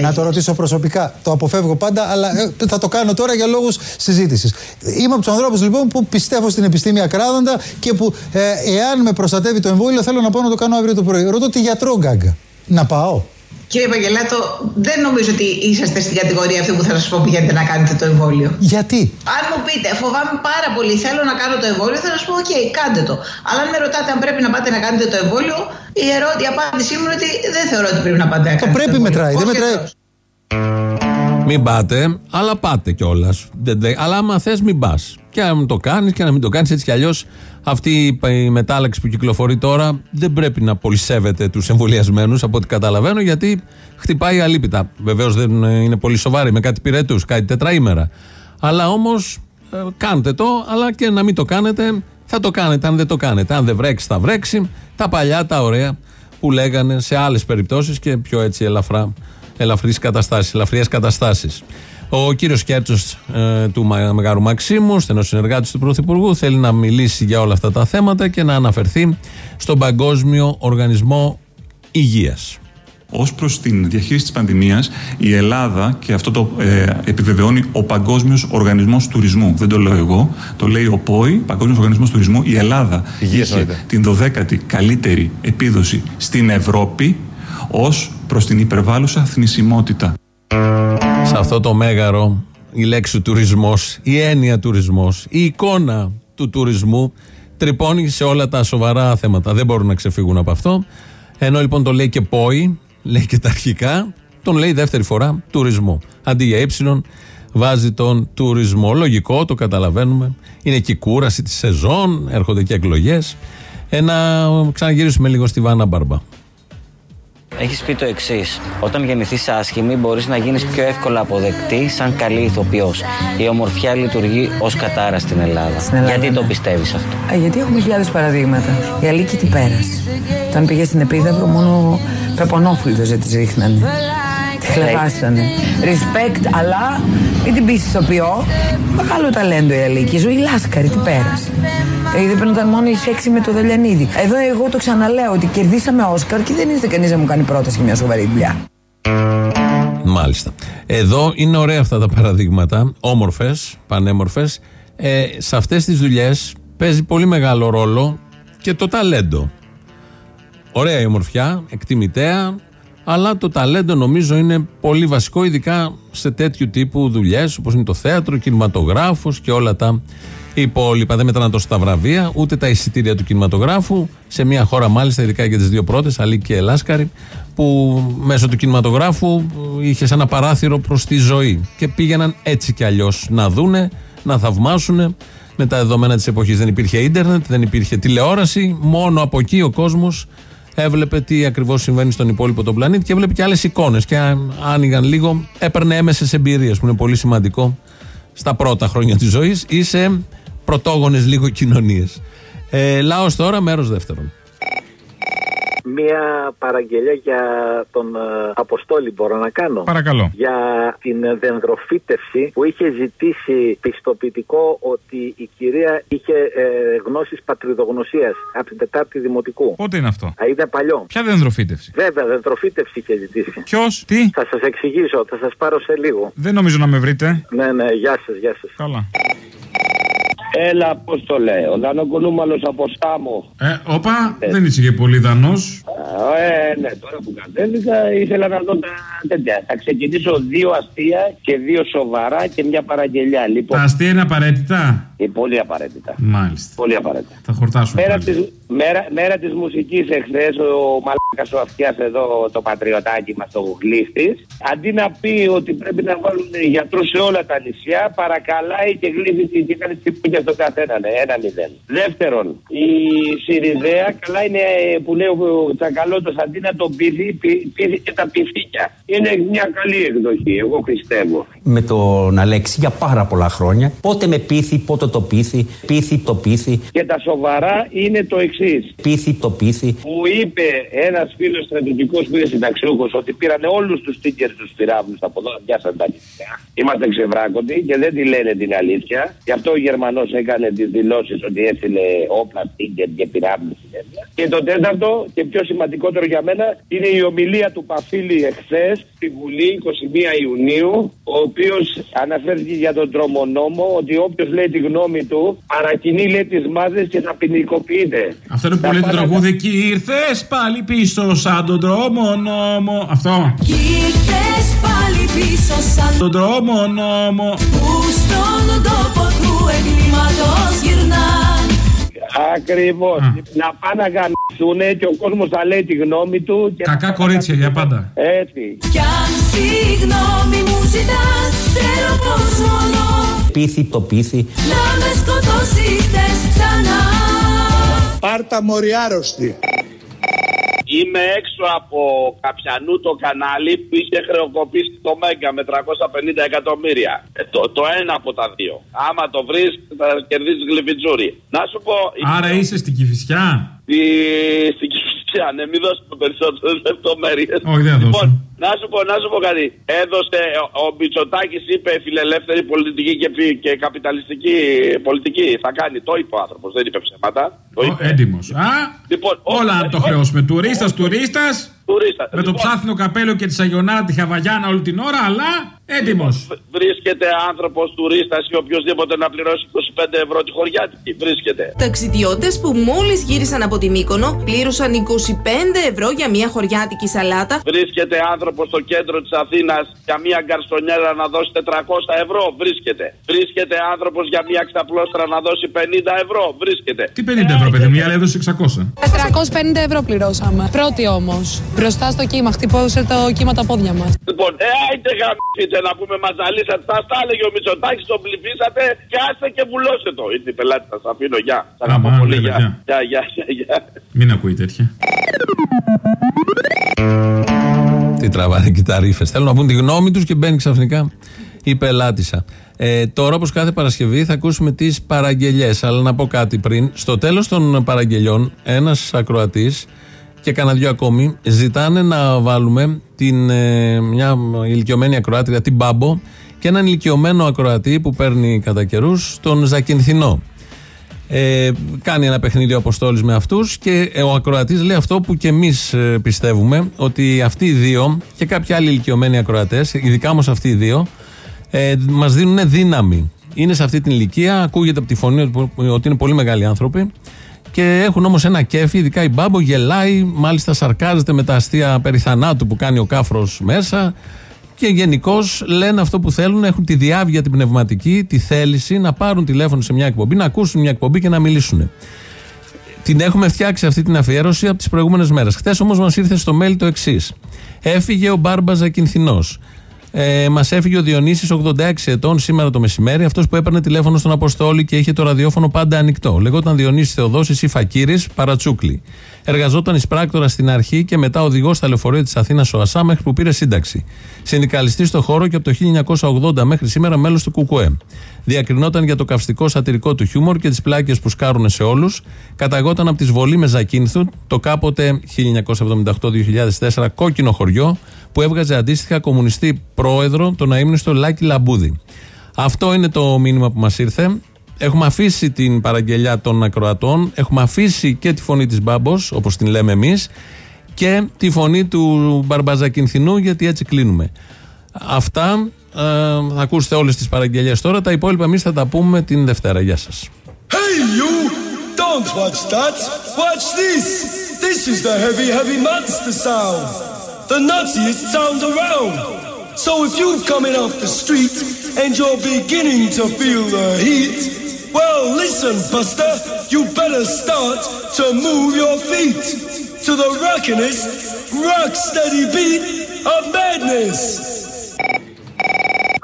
Να το ρωτήσω προσωπικά. Το αποφεύγω πάντα, αλλά ε, θα το κάνω τώρα για λόγους συζήτησης. Είμαι από τους ανθρώπους λοιπόν που πιστεύω στην επιστήμη ακράδαντα και που ε, εάν με προστατεύει το εμβόλιο θέλω να πάω να το κάνω αύριο το πρωί. Ρωτώ τη γιατρό Γκάγκα. Να πάω. Κύριε Ευαγγελάτο, δεν νομίζω ότι είσαστε στην κατηγορία αυτή που θα σας πω πηγαίνετε να κάνετε το εμβόλιο. Γιατί; Αν μου πείτε, φοβάμαι πάρα πολύ, θέλω να κάνω το εμβόλιο, θα σας πω: Οκ, κάντε το. Αλλά αν με ρωτάτε αν πρέπει να πάτε να κάνετε το εμβόλιο, η ερώτηση, η απάντησή μου είναι ότι δεν θεωρώ ότι πρέπει να πάτε να κάνετε. Το πρέπει μετράει, δεν Ως μετράει. Γιατρός. Μην πάτε, αλλά πάτε κιόλας. Αλλά άμα θες, μην πας. Και αν το κάνεις και να μην το κάνεις έτσι κι αλλιώς, αυτή η μετάλλαξη που κυκλοφορεί τώρα δεν πρέπει να πολυσέβεται τους εμβολιασμένους, από ό,τι καταλαβαίνω, γιατί χτυπάει αλίπητα. Βεβαίως δεν είναι πολύ σοβαρή, με κάτι πυρετού, κάτι τετραήμερα. Αλλά όμως κάντε το, αλλά και να μην το κάνετε, θα το κάνετε αν δεν το κάνετε. Αν δεν βρέξει, θα βρέξει. Τα παλιά, τα ωραία που λέγανε σε άλλες περιπτώσεις και πιο έτσι ελαφρά ελαφρύς καταστάσεις, ελαφριές καταστάσεις. Ο κύριος Κέρτσος ε, του Μα- Μεγάρου Μαξίμου, στενός συνεργάτης του Πρωθυπουργού, θέλει να μιλήσει για όλα αυτά τα θέματα και να αναφερθεί στον Παγκόσμιο Οργανισμό Υγείας. Ω προς την διαχείριση της πανδημίας, η Ελλάδα, και αυτό το ε, επιβεβαιώνει ο Παγκόσμιος Οργανισμός Τουρισμού, δεν το λέω εγώ, το λέει ο ΠΟΗ, Παγκόσμιος Οργανισμός Τουρισμού, η Ελλάδα Υγείας είχε εννοείται. την 12η καλύτερη επίδοση στην Ευρώπη ως προς την υπερβάλλουσα θνησιμότητα. Σε αυτό το μέγαρο η λέξη τουρισμός, η έννοια τουρισμός, η εικόνα του τουρισμού τρυπώνει σε όλα τα σοβαρά θέματα. Δεν μπορούν να ξεφύγουν από αυτό. Ενώ λοιπόν το λέει και πόη, λέει και τα αρχικά, τον λέει δεύτερη φορά τουρισμό. Αντί για ύψιλον, βάζει τον τουρισμό. Λογικό, το καταλαβαίνουμε. Είναι και η κούραση της σεζόν, έρχονται και εκλογές. Ένα, ξαναγυρίσουμε λίγο στη Βάνα Μπαρμπά. Έχεις πει το εξής. Όταν γεννηθείς άσχημη, μπορείς να γίνεις πιο εύκολα αποδεκτή σαν καλή ηθοποιός. Η ομορφιά λειτουργεί ως κατάρα στην Ελλάδα. Στην Ελλάδα, Γιατί το ναι. πιστεύεις αυτό; Α, γιατί έχουμε χιλιάδες παραδείγματα. Η Αλίκη τι πέρασε. Όταν πήγε στην Επίδαυρο, μόνο πεπονόφλητο δεν τη ρίχνανε. Τη χλεβάσανε. Respect, αλλά μην την πει ηθοποιό. Μεγάλο ταλέντο η Αλίκη. Η ζωή Λάσκαρη, τι πέρασε. Ε, δεν παίρνονταν μόνο η σεξι με το Δελιανίδη. Εδώ εγώ το ξαναλέω ότι κερδίσαμε Όσκαρ και δεν είστε κανείς να μου κάνει πρόταση για μια σοβαρή δουλειά. Μάλιστα. Εδώ είναι ωραία αυτά τα παραδείγματα, όμορφες, πανέμορφες. Ε, σε αυτές τις δουλειές παίζει πολύ μεγάλο ρόλο και το ταλέντο. Ωραία η ομορφιά, εκτιμητέα, αλλά το ταλέντο νομίζω είναι πολύ βασικό, ειδικά σε τέτοιου τύπου δουλειές όπως είναι το θέατρο, ο κινηματογράφος και όλα τα υπόλοιπα. Δεν μετράνε τόσο τα βραβεία, ούτε τα εισιτήρια του κινηματογράφου. Σε μια χώρα, μάλιστα, ειδικά για τις δύο πρώτες, Αλίκη και Λάσκαρη, που μέσω του κινηματογράφου είχε ένα παράθυρο προς τη ζωή. Και πήγαιναν έτσι κι αλλιώς να δούνε, να θαυμάσουν. Με τα δεδομένα της εποχής δεν υπήρχε ίντερνετ, δεν υπήρχε τηλεόραση. Μόνο από εκεί ο κόσμος έβλεπε τι ακριβώς συμβαίνει στον υπόλοιπο τον πλανήτη και έβλεπε και άλλες εικόνες. Και αν άνοιγαν λίγο, έπαιρνε έμεσες εμπειρίες που είναι πολύ σημαντικό στα πρώτα χρόνια της ζωής ή σε πρωτόγονες λίγο κοινωνίες. Ε, Λάο τώρα, μέρος δεύτερον. Μία παραγγελία για τον ε, Αποστόλη μπορώ να κάνω. Παρακαλώ. Για την δενδροφύτευση που είχε ζητήσει πιστοποιητικό ότι η κυρία είχε ε, γνώσεις πατριδογνωσίας από την Τετάρτη Δημοτικού. Πότε είναι αυτό; Α, είναι παλιό. Ποια δενδροφύτευση; Βέβαια, δενδροφύτευση είχε ζητήσει. Ποιος, τι; Θα σας εξηγήσω, θα σας πάρω σε λίγο. Δεν νομίζω να με βρείτε. Ναι, ναι, γεια σας, γεια σας. Καλά. Έλα, πώς το λέω. Δανοκουνούμαλος από Στάμο. Ε, όπα, δεν είσαι και πολύ δανός. Ε, ναι, τώρα που κατέβηκα ήθελα να δω τα τέτοια. Θα ξεκινήσω δύο αστεία και δύο σοβαρά και μια παραγγελιά. Λοιπόν, Τα αστεία είναι απαραίτητα; ε, πολύ απαραίτητα. Μάλιστα. Πολύ απαραίτητα. Θα χορτάσουμε. Μέρα πάλι. της, μέρα, μέρα της μουσικής εχθές ο μαλάκας ο αυτιάς εδώ το πατριωτάκι μας ο γλύφτης αντί να πει ότι πρέπει να βάλουν γιατρούς σε όλα τα νησιά παρακαλάει και γλύφει την- και κάνει τσιπούκια στον καθένα ναι, ένα μηδέν. Δεύτερον, η Σιριδέα καλά είναι ε, που λέει ο Τσακαλώτος αντί να τον πείθει, πει- πείθει και τα πυθίκια. Είναι μια καλή εκδοχή, εγώ πιστεύω. με τον Αλέξη για πάρα πολλά χρόνια. Πότε με πείθει, πότε το πείθει, πείθει το πείθει, Και τα σοβαρά είναι το εξής. Πείθει το πείθει. Μου είπε ένας φίλος στρατιωτικός που είναι συνταξιούχος ότι πήραν όλους τους τίκερ τους πυράβλου από εδώ, πιάσαν τα νησιά. Είμαστε ξεβράκοντοι και δεν τη λένε την αλήθεια. Γι' αυτό ο Γερμανός έκανε τις δηλώσεις ότι έστειλε όπλα, τίκερ και πυράβλους συνέχεια. Και το τέταρτο και πιο σημαντικότερο για μένα είναι η ομιλία του Παφίλη εχθές στη Βουλή 21 Ιουνίου, ο οποίος αναφέρθηκε για τον τρομονόμο ότι όποιος λέει τη γνώμη του παρακινεί λέει τις μάζες και θα ποινικοποιείται. Αυτό είναι που λέει το τραγούδι εκεί. Ήρθε πάλι πίσω σαν τον δρόμο νόμο. Αυτό. Ήρθες πάλι πίσω σαν Τον δρόμο νόμο. που στον τόπο του εγκλήματος γυρνάν Ακριβώς. Να πάνε να γαμίσουνε και ο κόσμος θα λέει τη γνώμη του. Και Κακά κορίτσια για πάντα. Έτσι. Κι αν συγγνώμη μου ζητάς Ξέρω πως μόνο Πείθει το πείθει. Να με σκοτώσεις θες ξανά Πάρτα μοριάρωστη. Είμαι έξω από καπιανού το κανάλι που είχε χρεοκοπήσει το Μέγκα με 350 εκατομμύρια. Ε, το, το ένα από τα δύο. Άμα το βρεις, θα κερδίσει γλυφιτζούρι. Να σου πω. Άρα είσαι στην Κυφυσιά; Στη, στην Κυφυσιά, ναι, μην δώσουμε περισσότερε λεπτομέρειες. Όχι, δεν θα λοιπόν, δώσω. να σου πω, να σου πω κάτι. Έδωσε ο, ο Μπιτσοτάκης, είπε φιλελεύθερη πολιτική και, φι- και καπιταλιστική πολιτική. Θα κάνει. Το είπε ο άνθρωπος, δεν είπε ψέματα. Το είπε. Έντιμος. Α, Λοιπόν, όλα να το χρεώσουμε. Τουρίστας, τουρίστας. Τουρίστας. Με το Λοιπόν, ψάθινο καπέλο και τη Αγιονάρα, τη Χαβαγιάνα όλη την ώρα, αλλά Έτοιμος. Βρίσκεται άνθρωπος τουρίστας ή οποιοδήποτε να πληρώσει 25 ευρώ τη χωριάτικη. Βρίσκεται. Ταξιδιώτες που μόλις γύρισαν από τη Μύκονο πλήρωσαν 25 ευρώ για μια χωριάτικη σαλάτα. Βρίσκεται άνθρωπος στο κέντρο της Αθήνας για μια γκαρσονιέρα να δώσει 400 ευρώ. Βρίσκεται. Βρίσκεται άνθρωπος για μια ξαπλώστρα να δώσει 50 ευρώ. Βρίσκεται. Τι 50 ευρώ, παιδί μου, η άλλη έδωσε 600. 450 ευρώ πληρώσαμε. Πρώτη όμως. Μπροστά στο κύμα, χτυπώσε το κύμα τα πόδια μας. Λοιπόν, ε, άιτε γαμίσετε να πούμε μαζαλίσατε. Θα τα έλεγε ο Μητσοτάκης, τον ψηφίσατε και άστε και βουλώσε το. Ήρθε η πελάτη, θα σας αφήνω. Γεια. Σα αγαπώ Αμά, πολύ. βέβαια, Γεια. γεια. Γεια, γεια, γεια, γεια. Μην ακούει τέτοια. Τι τραβάνε και τα ρήφες. Θέλουν να πούν τη γνώμη τους και μπαίνει ξαφνικά η πελάτησα. Ε, τώρα, όπως κάθε Παρασκευή, θα ακούσουμε τις παραγγελίε. Αλλά να πω κάτι πριν. Στο τέλος των παραγγελιών, ένας ακροατής και κανένα δυο ακόμη ζητάνε να βάλουμε την, ε, μια ηλικιωμένη ακροάτρια, την Μπάμπο, και έναν ηλικιωμένο ακροατή που παίρνει κατά καιρούς, τον Ζακυνθινό. Ε, κάνει ένα παιχνίδι ο Αποστόλης με αυτούς και ε, ο ακροατής λέει αυτό που και εμείς πιστεύουμε, ότι αυτοί οι δύο και κάποιοι άλλοι ηλικιωμένοι ακροατές, ειδικά όμως αυτοί οι δύο, ε, μας δίνουν δύναμη. Είναι σε αυτή την ηλικία, ακούγεται από τη φωνή ότι- ότι είναι πολύ μεγάλοι άνθρωποι και έχουν όμως ένα κέφι, ειδικά η Μπάμπο γελάει, μάλιστα σαρκάζεται με τα αστεία περί θανάτου που κάνει ο κάφρος μέσα. Και γενικώς λένε αυτό που θέλουν, έχουν τη διάβια την πνευματική, τη θέληση να πάρουν τηλέφωνο σε μια εκπομπή, να ακούσουν μια εκπομπή και να μιλήσουν. Την έχουμε φτιάξει αυτή την αφιέρωση από τις προηγούμενες μέρες. Χθες όμως μας ήρθε στο mail το εξής. Έφυγε ο Μπάρμπα Ζακυνθινό. Ε, Μας έφυγε ο Διονύσης 86 ετών σήμερα το μεσημέρι, αυτός που έπαιρνε τηλέφωνο στον Αποστόλη και είχε το ραδιόφωνο πάντα ανοιχτό. Λεγόταν Διονύσης Θεοδόση ή Φακύρης Παρατσούκλη. Εργαζόταν εισπράκτορα στην αρχή και μετά οδηγός στα λεωφορεία της Αθήνας ο ΑΣΑ μέχρι που πήρε σύνταξη. Συνδικαλιστή στο χώρο και από το 1980 μέχρι σήμερα μέλος του ΚΚΕ. Διακρινόταν για το καυστικό σατυρικό του χιούμορ και τις πλάκες που σκάρουν σε όλους. Καταγόταν από τη Σβολή Μεζακίνθου, το κάποτε 1978-2004 κόκκινο χωριό, που έβγαζε αντίστοιχα κομμουνιστή πρόεδρο τον αείμνηστο Λάκη Λαμπούδη. Αυτό είναι το μήνυμα που μας ήρθε. Έχουμε αφήσει την παραγγελιά των ακροατών, έχουμε αφήσει και τη φωνή της Μπάμπος, όπως την λέμε εμείς, και τη φωνή του Μπαρμπαζακινθινού, γιατί έτσι κλείνουμε. Αυτά, ε, θα ακούσετε όλες τις παραγγελίες τώρα, τα υπόλοιπα εμείς θα τα πούμε την Δευτέρα. Γεια σας. Hey, you! Don't watch that! Watch this! This is the heavy, heavy monster sound! The nuttiest sound around! So if you've coming off the street and you're beginning to feel the heat, well, listen, Buster, you better start to move your feet to the rockinest, rock steady beat of madness!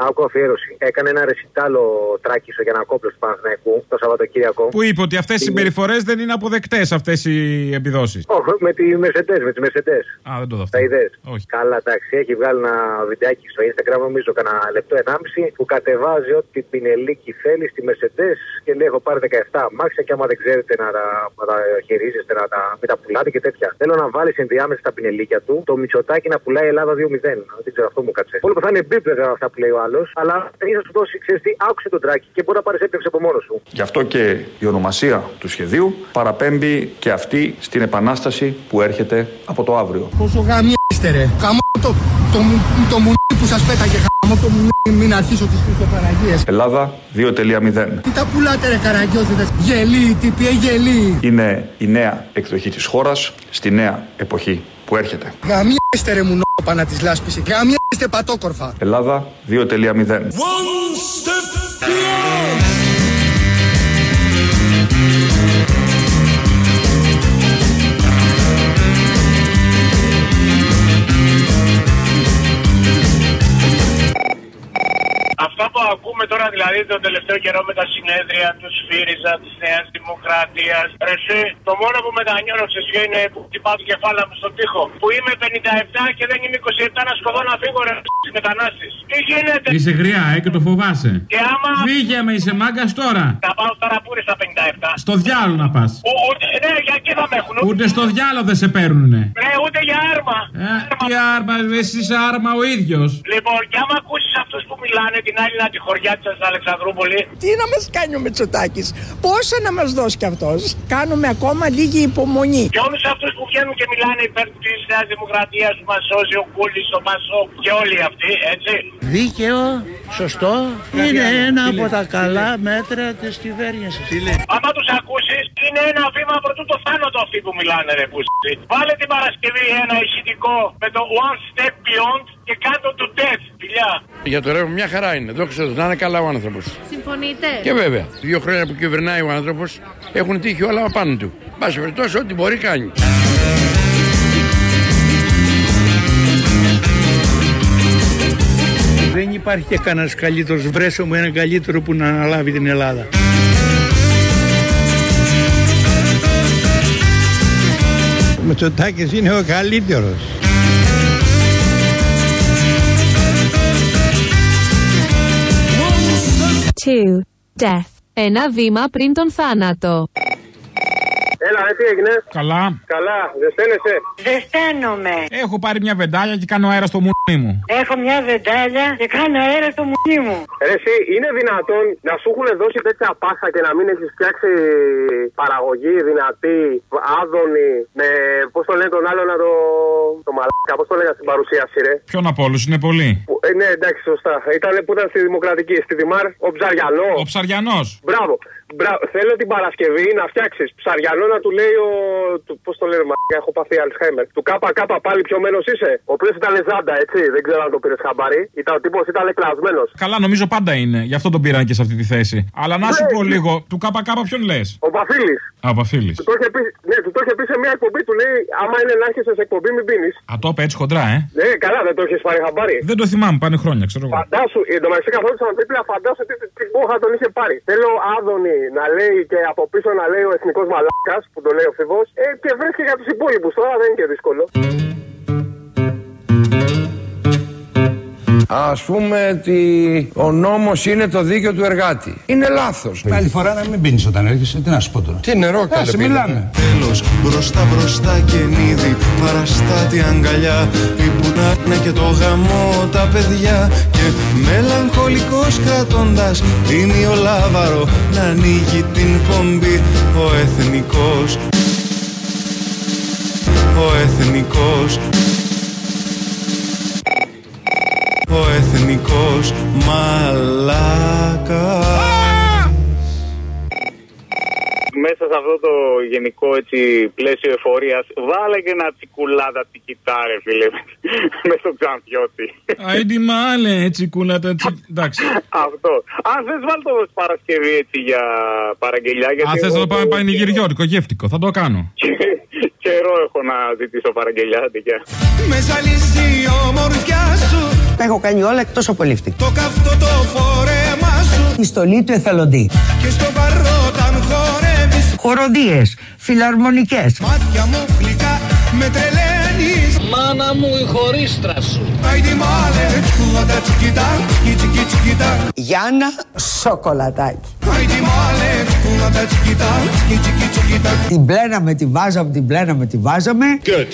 Άκου αφιέρωση. Έκανε ένα ρεσιτάλο τράκι στο Γιανακόπλο του Παναθηναϊκού το Σαββατοκύριακο. Που είπε ότι αυτές οι συμπεριφορές δεν είναι αποδεκτές αυτές οι επιδόσεις. Όχι, με τη Mercedes, με τι Mercedes. Α, δεν το δω αυτό. Τα ιδέε. Όχι. Καλά, εντάξει. Έχει βγάλει ένα βιντεάκι στο Instagram, νομίζω, κανένα λεπτό, ενάμιση, που κατεβάζει ό,τι πινελίκι θέλει στη Mercedes και λέει: Έχω πάρει 17 αμάξια και άμα δεν ξέρετε να τα, να τα χειρίζεστε, να τα, μην τα πουλάτε και τέτοια. Θέλω να βάλεις ενδιάμεσα στα πινελίκια του το μυτσοτάκι να πουλάει Ελλάδα 2-0. Δεν ξέρω, αυτό μου κάτσε. Όλο που θα είναι μπίπ βέβαια αυτά που λέει ο άλλος, αλλά θα σου δώσει, ξέρεις τι, άκουσε τον τράκι και μπορεί να πάρεις έπαιξε από μόνος σου. Γι' αυτό και η ονομασία του σχεδίου παραπέμπει και αυτή στην επανάσταση που έρχεται από το αύριο. Πόσο γαμιέστε ρε. Γαμώ το, το, μου- το μουνί που σας πέταγε. Γαμώ το μουνί, μην αρχίσω τις χριστοπαραγίες. Ελλάδα 2.0 Τι τα πουλάτε ρε καραγκιόζιδες. Γελί, τι πιέ γελί. είναι η νέα εκδοχή της χώρας στη νέα εποχή που έρχεται. Γαμιέστε ρε μουνόπα να τις λάσπισε. Γαμιέστε πατόκορφα. Ελλάδα 2.0 One step δηλαδή τον τελευταίο καιρό με τα συνέδρια του ΣΦΥΡΙΖΑ, της Νέας Δημοκρατίας. Εσύ, το μόνο που μετανιώνω σε σχέση είναι που χτυπάω το κεφάλα μου στον τοίχο. Που είμαι 57 και δεν είμαι 27 να σκοτώ να φύγω ρε στι μετανάστες. Τι γίνεται; Είσαι γριά, ε, και το φοβάσαι. Και άμα. Φύγε με, είσαι μάγκας τώρα. Θα πάω τώρα που είναι στα 57. Στο διάλογο να πας. Ο, ούτε, ναι, για εκεί θα με έχουν. Ούτε στο διάλογο δεν σε παίρνουνε. Ναι, ούτε για άρμα. Ε, τι άρμα, εσύ είσαι άρμα ο ίδιος. Λοιπόν, και άμα ακούσεις αυτούς που μιλάνε την άλλη να τη χωριά τη Αλεξανδρούπολη. Τι να μας κάνει ο Μητσοτάκης, πόσα να μας δώσει κι αυτός; Κάνουμε ακόμα λίγη υπομονή. Και όλους αυτούς που βγαίνουν και μιλάνε υπέρ της Νέας Δημοκρατίας που μα σώζει ο Κούλης, ο Πασό και όλοι αυτοί, έτσι. δίκαιο, σωστό. Είναι ένα από τα καλά μέτρα της κυβέρνησης. Άμα τους ακούσεις, είναι ένα βήμα πρωτού το θάνατο αυτοί που μιλάνε, ρε πούστη. Βάλε την Παρασκευή ένα ηχητικό με το One Step Beyond και κάτω του Death, φιλιά. Για το ρεύμα μια χαρά είναι. Δόξα τω να είναι καλά ο άνθρωπος. Συμφωνείτε; Και βέβαια, δύο χρόνια που κυβερνάει ο άνθρωπος έχουν τύχει όλα πάνω του. Μπα περιπτώσει, ό,τι μπορεί κάνει. Δεν υπάρχει και κανένας καλύτερος. Βρέσω μου έναν καλύτερο που να αναλάβει την Ελλάδα. Ο Μητσοτάκης είναι ο καλύτερος. Two. Death. Ένα βήμα πριν τον θάνατο. Έλα, ρε, τι έγινε; Καλά. Καλά, δεν στέλνεσαι. Ζεσταίνομαι. Έχω πάρει μια βεντάλια και κάνω αέρα στο μουνί μου. Έχω μια βεντάλια και κάνω αέρα στο μουνί μου. Ρε, εσύ, είναι δυνατόν να σου έχουν δώσει τέτοια πάσα και να μην έχεις φτιάξει παραγωγή δυνατή, άδωνη, με. Πώς το λένε τον άλλο να το. Το μαλάκα, πώς το λέγα στην παρουσίαση, ρε; Ποιον από όλους είναι πολύ. Που- Ε, ναι, εντάξει, σωστά. Ήταν που ήταν στη Δημοκρατική, στη Δημάρ, ο Ψαριανός. Ο Ψαριανός. Μπράβο. Μπρα- Θέλω την Παρασκευή να φτιάξεις ψαριανό να του λέει ο. Πώς το λένε, Μαλάκα, έχω πάθει Αλσχάιμερ. Του ΚΚ πάλι πιωμένο είσαι. Ο οποίο ήταν ζάντα, έτσι. Δεν ξέρω αν το πήρες χαμπάρι. Ήταν, ο τύπος ήταν κλασμένο. Καλά, νομίζω πάντα είναι. Γι' αυτό τον πήραν και σε αυτή τη θέση. Αλλά να σου Ναι, πω ναι. λίγο, του ΚΚ ποιον λες; Ο Παφίλη. Α, Παφίλη. Του το είχε πει, ναι, του το είχε πει σε μια εκπομπή, του λέει: Άμα είναι να έρχεσαι σε εκπομπή, μην πίνεις. Α, το είπε έτσι χοντρά, ε. Ναι, καλά, δεν το έχεις πάρει χαμπάρι. Δεν το θυμάμαι, πάνε χρόνια, ξέρω εγώ. Φαντάσου, εν τω μεταξύ καθόντουσαν δίπλα, φαντάσου τι, τι μπόχα τον είχε πάρει. Θέλω Άδωνη να λέει και από πίσω να λέει ο εθνικός μαλάκας, που το λέει ο Φιβό, ε, και βρίσκει για τους υπόλοιπους. Τώρα δεν είναι και δύσκολο. Ας πούμε ότι ο νόμος είναι το δίκαιο του εργάτη. Είναι λάθος. Άλλη φορά να μην πίνεις όταν έρχεσαι. Τι να σου πω τώρα. Τι νερό καλέ Άσε, πίνω. μιλάμε. Τέλος, μπροστά μπροστά και νίδι Παραστάτη αγκαλιά Λιπουνάρνα και το γαμό τα παιδιά Και μελαγχολικός κρατώντας Δίνει ο λάβαρο να ανοίγει την πομπή Ο εθνικός Ο εθνικός Ο εθνικός μαλάκας μέσα σε αυτό το γενικό έτσι, πλαίσιο εφορίας, βάλε και ένα τσικουλάτα τσικιτάρε, φίλε, με στο ξανθιώτη. Άιντι μάλε, έτσι κούλατα, έτσι. Εντάξει. αυτό. Αν θες, βάλ το ως Παρασκευή έτσι για παραγγελιά. Γιατί Αν θες να εγώ το πάμε πανηγυριώτικο, γεύτικο, θα το κάνω. Καιρό έχω να ζητήσω παραγγελιά, αντικιά. Με ζαλίζει η ομορφιά σου Τα έχω κάνει όλα εκτός από lifting. Το καυτό το φόρεμά σου Η στολή του εθελοντή. Και στο παρόταν χορεύεις Χοροδίες, φιλαρμονικές. Μάτια μου γλυκά με τρελαίνεις Μάνα μου η χωρίστρα σου. Άιντι μάλε Κουβάτα τσικιτά Τσικι τσικι τσικιτά Γιάννα σοκολατάκι. Άιντι μάλε Κουβάτα τσικιτά Τσικι τσικι τσικιτά Την πλέναμε, τη βάζαμε, την πλέναμε, τη βάζαμε. Good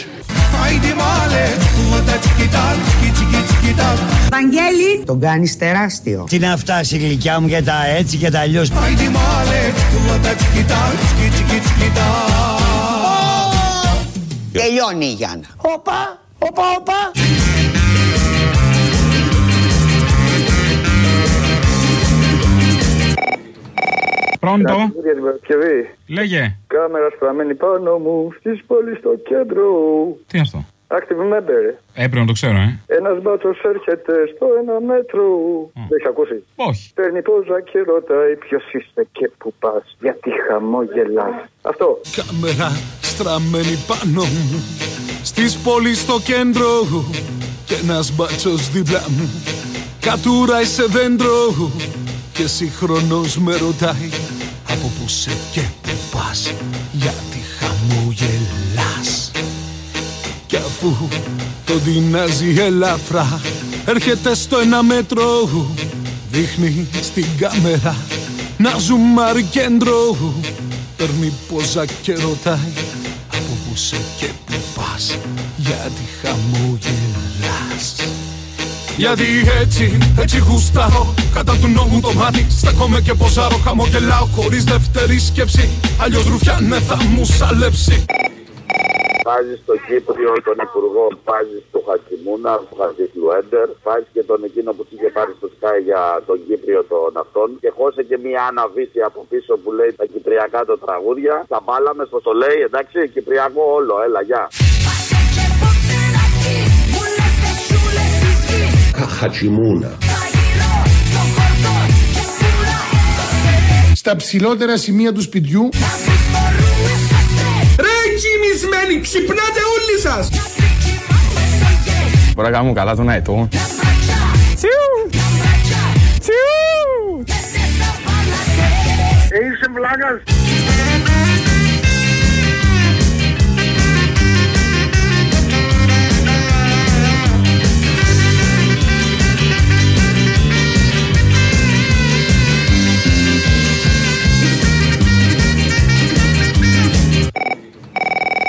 Άιντι μάλε Κουβάτα τσικιτά Τσικι τσικι τσικιτά Βαγγέλη, τον κάνεις τεράστιο. Τι να φτάσει η γλυκιά μου και τα έτσι και τα αλλιώς. Άιντι μάλε Κουβάτα τσικιτά Τσικι τσικι τσικιτά Τελειώνει η Γιάννα. Όπα, όπα, όπα. Πρώτο. Για την Παρασκευή. Λέγε. Κάμερα στραμμένη πάνω μου στη πόλη στο κέντρο. Τι είναι αυτό; Active member. Έπρεπε να το ξέρω, ε. Ένας μπάτσος έρχεται στο ένα μέτρο. Δεν έχει ακούσει; Όχι. Παίρνει πόζα και ρωτάει ποιος είσαι και που πας. Γιατί χαμόγελας. Αυτό. Κάμερα στραμμένη πάνω μου Στις πόλεις στο κέντρο Και ένας μπάτσος δίπλα μου Κατουράει σε δέντρο Και συγχρονώς με ρωτάει Από πού σε και που πας Γιατί χαμογελάς; Κι αφού τον τεινάζει ελαφρά Έρχεται στο ένα μέτρο Δείχνει στην κάμερα Να ζουμάρει κέντρο Παίρνει πόζα και ρωτάει Από πού σε και που πας Γιατί χαμογελάς; Γιατί έτσι, έτσι γουστάρω Κατά του νόμου το μάτι Στέκομαι και ποζάρω Χαμογελάω χωρίς δεύτερη σκέψη Αλλιώς ρουφιάνε θα μου σαλέψει Βάζεις στο Κύπριο τον Υπουργό, βάζεις στο Χατζημούνα, του Χατζηφλουέντερ. Φάει και τον εκείνο που τους είχε πάρει στο Sky για τον Κύπριο των αυτών. Και χώσε και μία αναβίση από πίσω που λέει τα κυπριακά το τραγούδια. Τα μπάλαμε, πώ το λέει, εντάξει, κυπριακό όλο, έλα, γεια. Χατσιμούνα. Στα ψηλότερα σημεία του σπιτιού. Ρε κοιμισμένοι, ξυπνάτε όλοι σας! Μπορεί να κάνουμε καλά τον αετό. Είσαι βλάκας.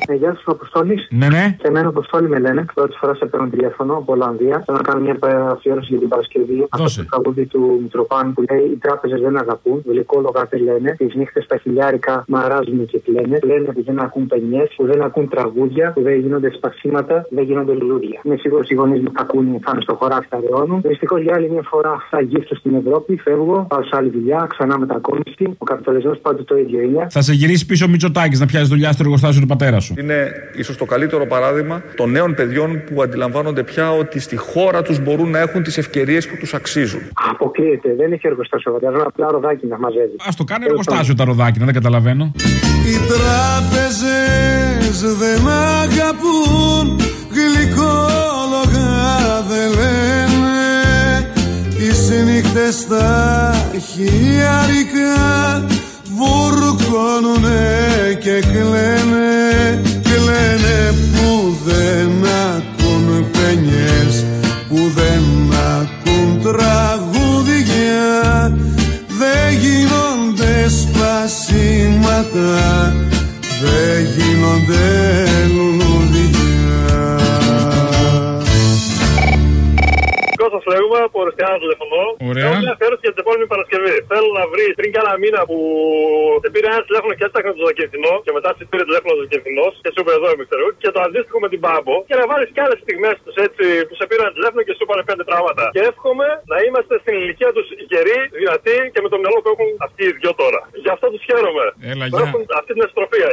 Ε, γεια σας, Αποστόλης. Ναι, ναι. Και εμένα Αποστόλη με λένε. Πρώτη φορά σε παίρνω τηλέφωνο από Ολλανδία. Θέλω να κάνω μια αφιέρωση για την Παρασκευή. Αυτό το τραγούδι του Μητροπάνου που λέει Οι τράπεζες δεν αγαπούν. Γλυκόλογα δεν λένε. Τις νύχτες στα χιλιάρικα μαράζουν και κλαίνε. Λένε ότι δεν ακούν πενιέ, που δεν ακούν τραγούδια, που δεν γίνονται σπασίματα, δεν γίνονται λουλούδια. Είμαι σίγουρος οι γονείς μου θα ακούνε, θα είναι στο χωράφι, θα ρεώνουν. Δυστυχώς για άλλη μια φορά θα γύψω στην Ευρώπη, φεύγω, πάω σε άλλη δουλειά, ξανά μετακόμιση. Ο καπιταλισμός πάντα το ίδιο είναι. Θα σε γυρίσει πίσω ο Μητσοτάκης να πιάσει δουλειά στο εργοστάσιο του πατέρα σου. Είναι ίσως το καλύτερο παράδειγμα των νέων παιδιών που αντιλαμβάνονται πια ότι στη χώρα τους μπορούν να έχουν τις ευκαιρίες που τους αξίζουν. Αποκλείεται, δεν έχει εργοστάσιο πατέρα, απλά ροδάκι να μαζεύεις. Α το κάνει εργοστάσιο τα ροδάκια, δεν καταλαβαίνω. Οι τράπεζες δεν αγαπούν Γλυκόλογα δεν λένε Τις νύχτες στα χιλιάρικα Βουρκώνουνε και κλαίνε Κλαίνε που δεν ακούν πενιές Που δεν ακούν τραγούδια. Δεν γίνονται σπασίματα Δεν γίνονται λουλούδια Κώστα λέγουμε από Ρεστιάνα τηλεφωνώ. Ωραία. Έχω μια αφιέρωση για την επόμενη Παρασκευή. Θέλω να βρει πριν κάνα μήνα που σε πήρε ένα τηλέφωνο και έψαχνε το Ζακυνθινό και μετά σε πήρε τηλέφωνο το Ζακυνθινό και σου είπε εδώ είμαι ξέρω και το αντίστοιχο με την Μπάμπο και να βάλεις και άλλες στιγμές τους έτσι που σε πήραν τηλέφωνο και σου είπαν πέντε πράγματα. Και εύχομαι να είμαστε στην ηλικία τους γεροί, δυνατοί και με το μυαλό που έχουν αυτοί οι δυο τώρα. Γι' αυτό τους χαίρομαι. Έλα, Που γεια. έχουν αυτή την εστροφία.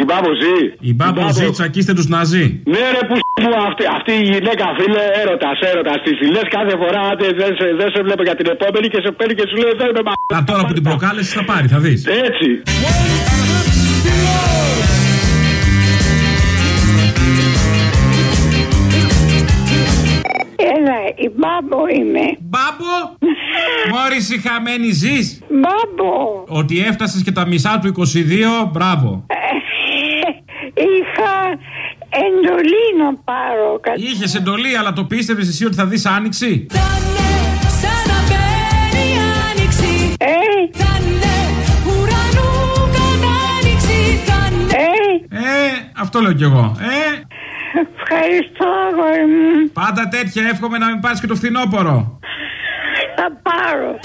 Η μπάμπο ζει. Η μπάμπο ζει, τσακίστε τους να ζει. Ναι, ρε που που αυτή, αυτή η γυναίκα, φίλε, έρωτας, έρωτας. Τη λε κάθε φορά, άντε, δεν σε, δεν σε βλέπω για την επόμενη και σε παίρνει και σου λέει εδώ είμαι μα. Α, τώρα που την προκάλεσες θα πάρει, θα δεις. Έτσι. Έλα, η μπάμπο είμαι. Μπάμπο! Μόρι η χαμένη ζεις. Μπάμπο. Ότι έφτασες και τα μισά του 22, μπράβο. Είχα εντολή να πάρω. κα- Είχες εντολή, αλλά το πίστευες εσύ ότι θα δεις άνοιξη; Ε, Ε, αυτό λέω κι εγώ. Ε, ευχαριστώ, αγόρι μου. πάντα τέτοια εύχομαι να μην πάρεις και το φθινόπωρο. Θα πάρω.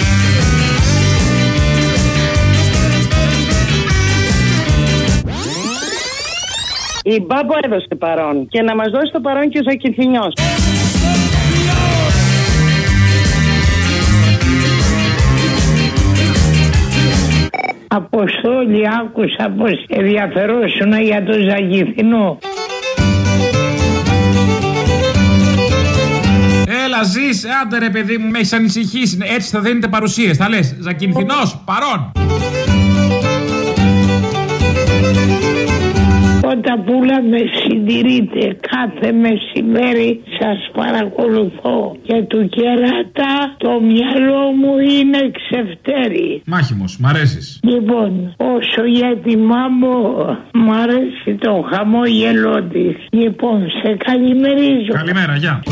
Η Μπάμπο έδωσε παρόν και να μας δώσει το παρόν και ο Ζακυνθινιός. Αποστόλη, άκουσα πως ενδιαφερόσουνα για το Ζαγηθινό. Έλα, ζεις, άντε ρε παιδί μου, με έχεις ανησυχήσει. Έτσι θα δίνετε παρουσίες. Θα λες, Ζακυνθινό, παρόν. Όταν πουλα με συντηρείτε κάθε μεσημέρι σας παρακολουθώ και του κερατά το μυαλό μου είναι ξεφτέρι. Μάχημος, μ' αρέσεις. Λοιπόν, όσο για τη μάμο, μ' αρέσει το χαμόγελό της. Λοιπόν, σε καλημερίζω. Καλημέρα, γεια.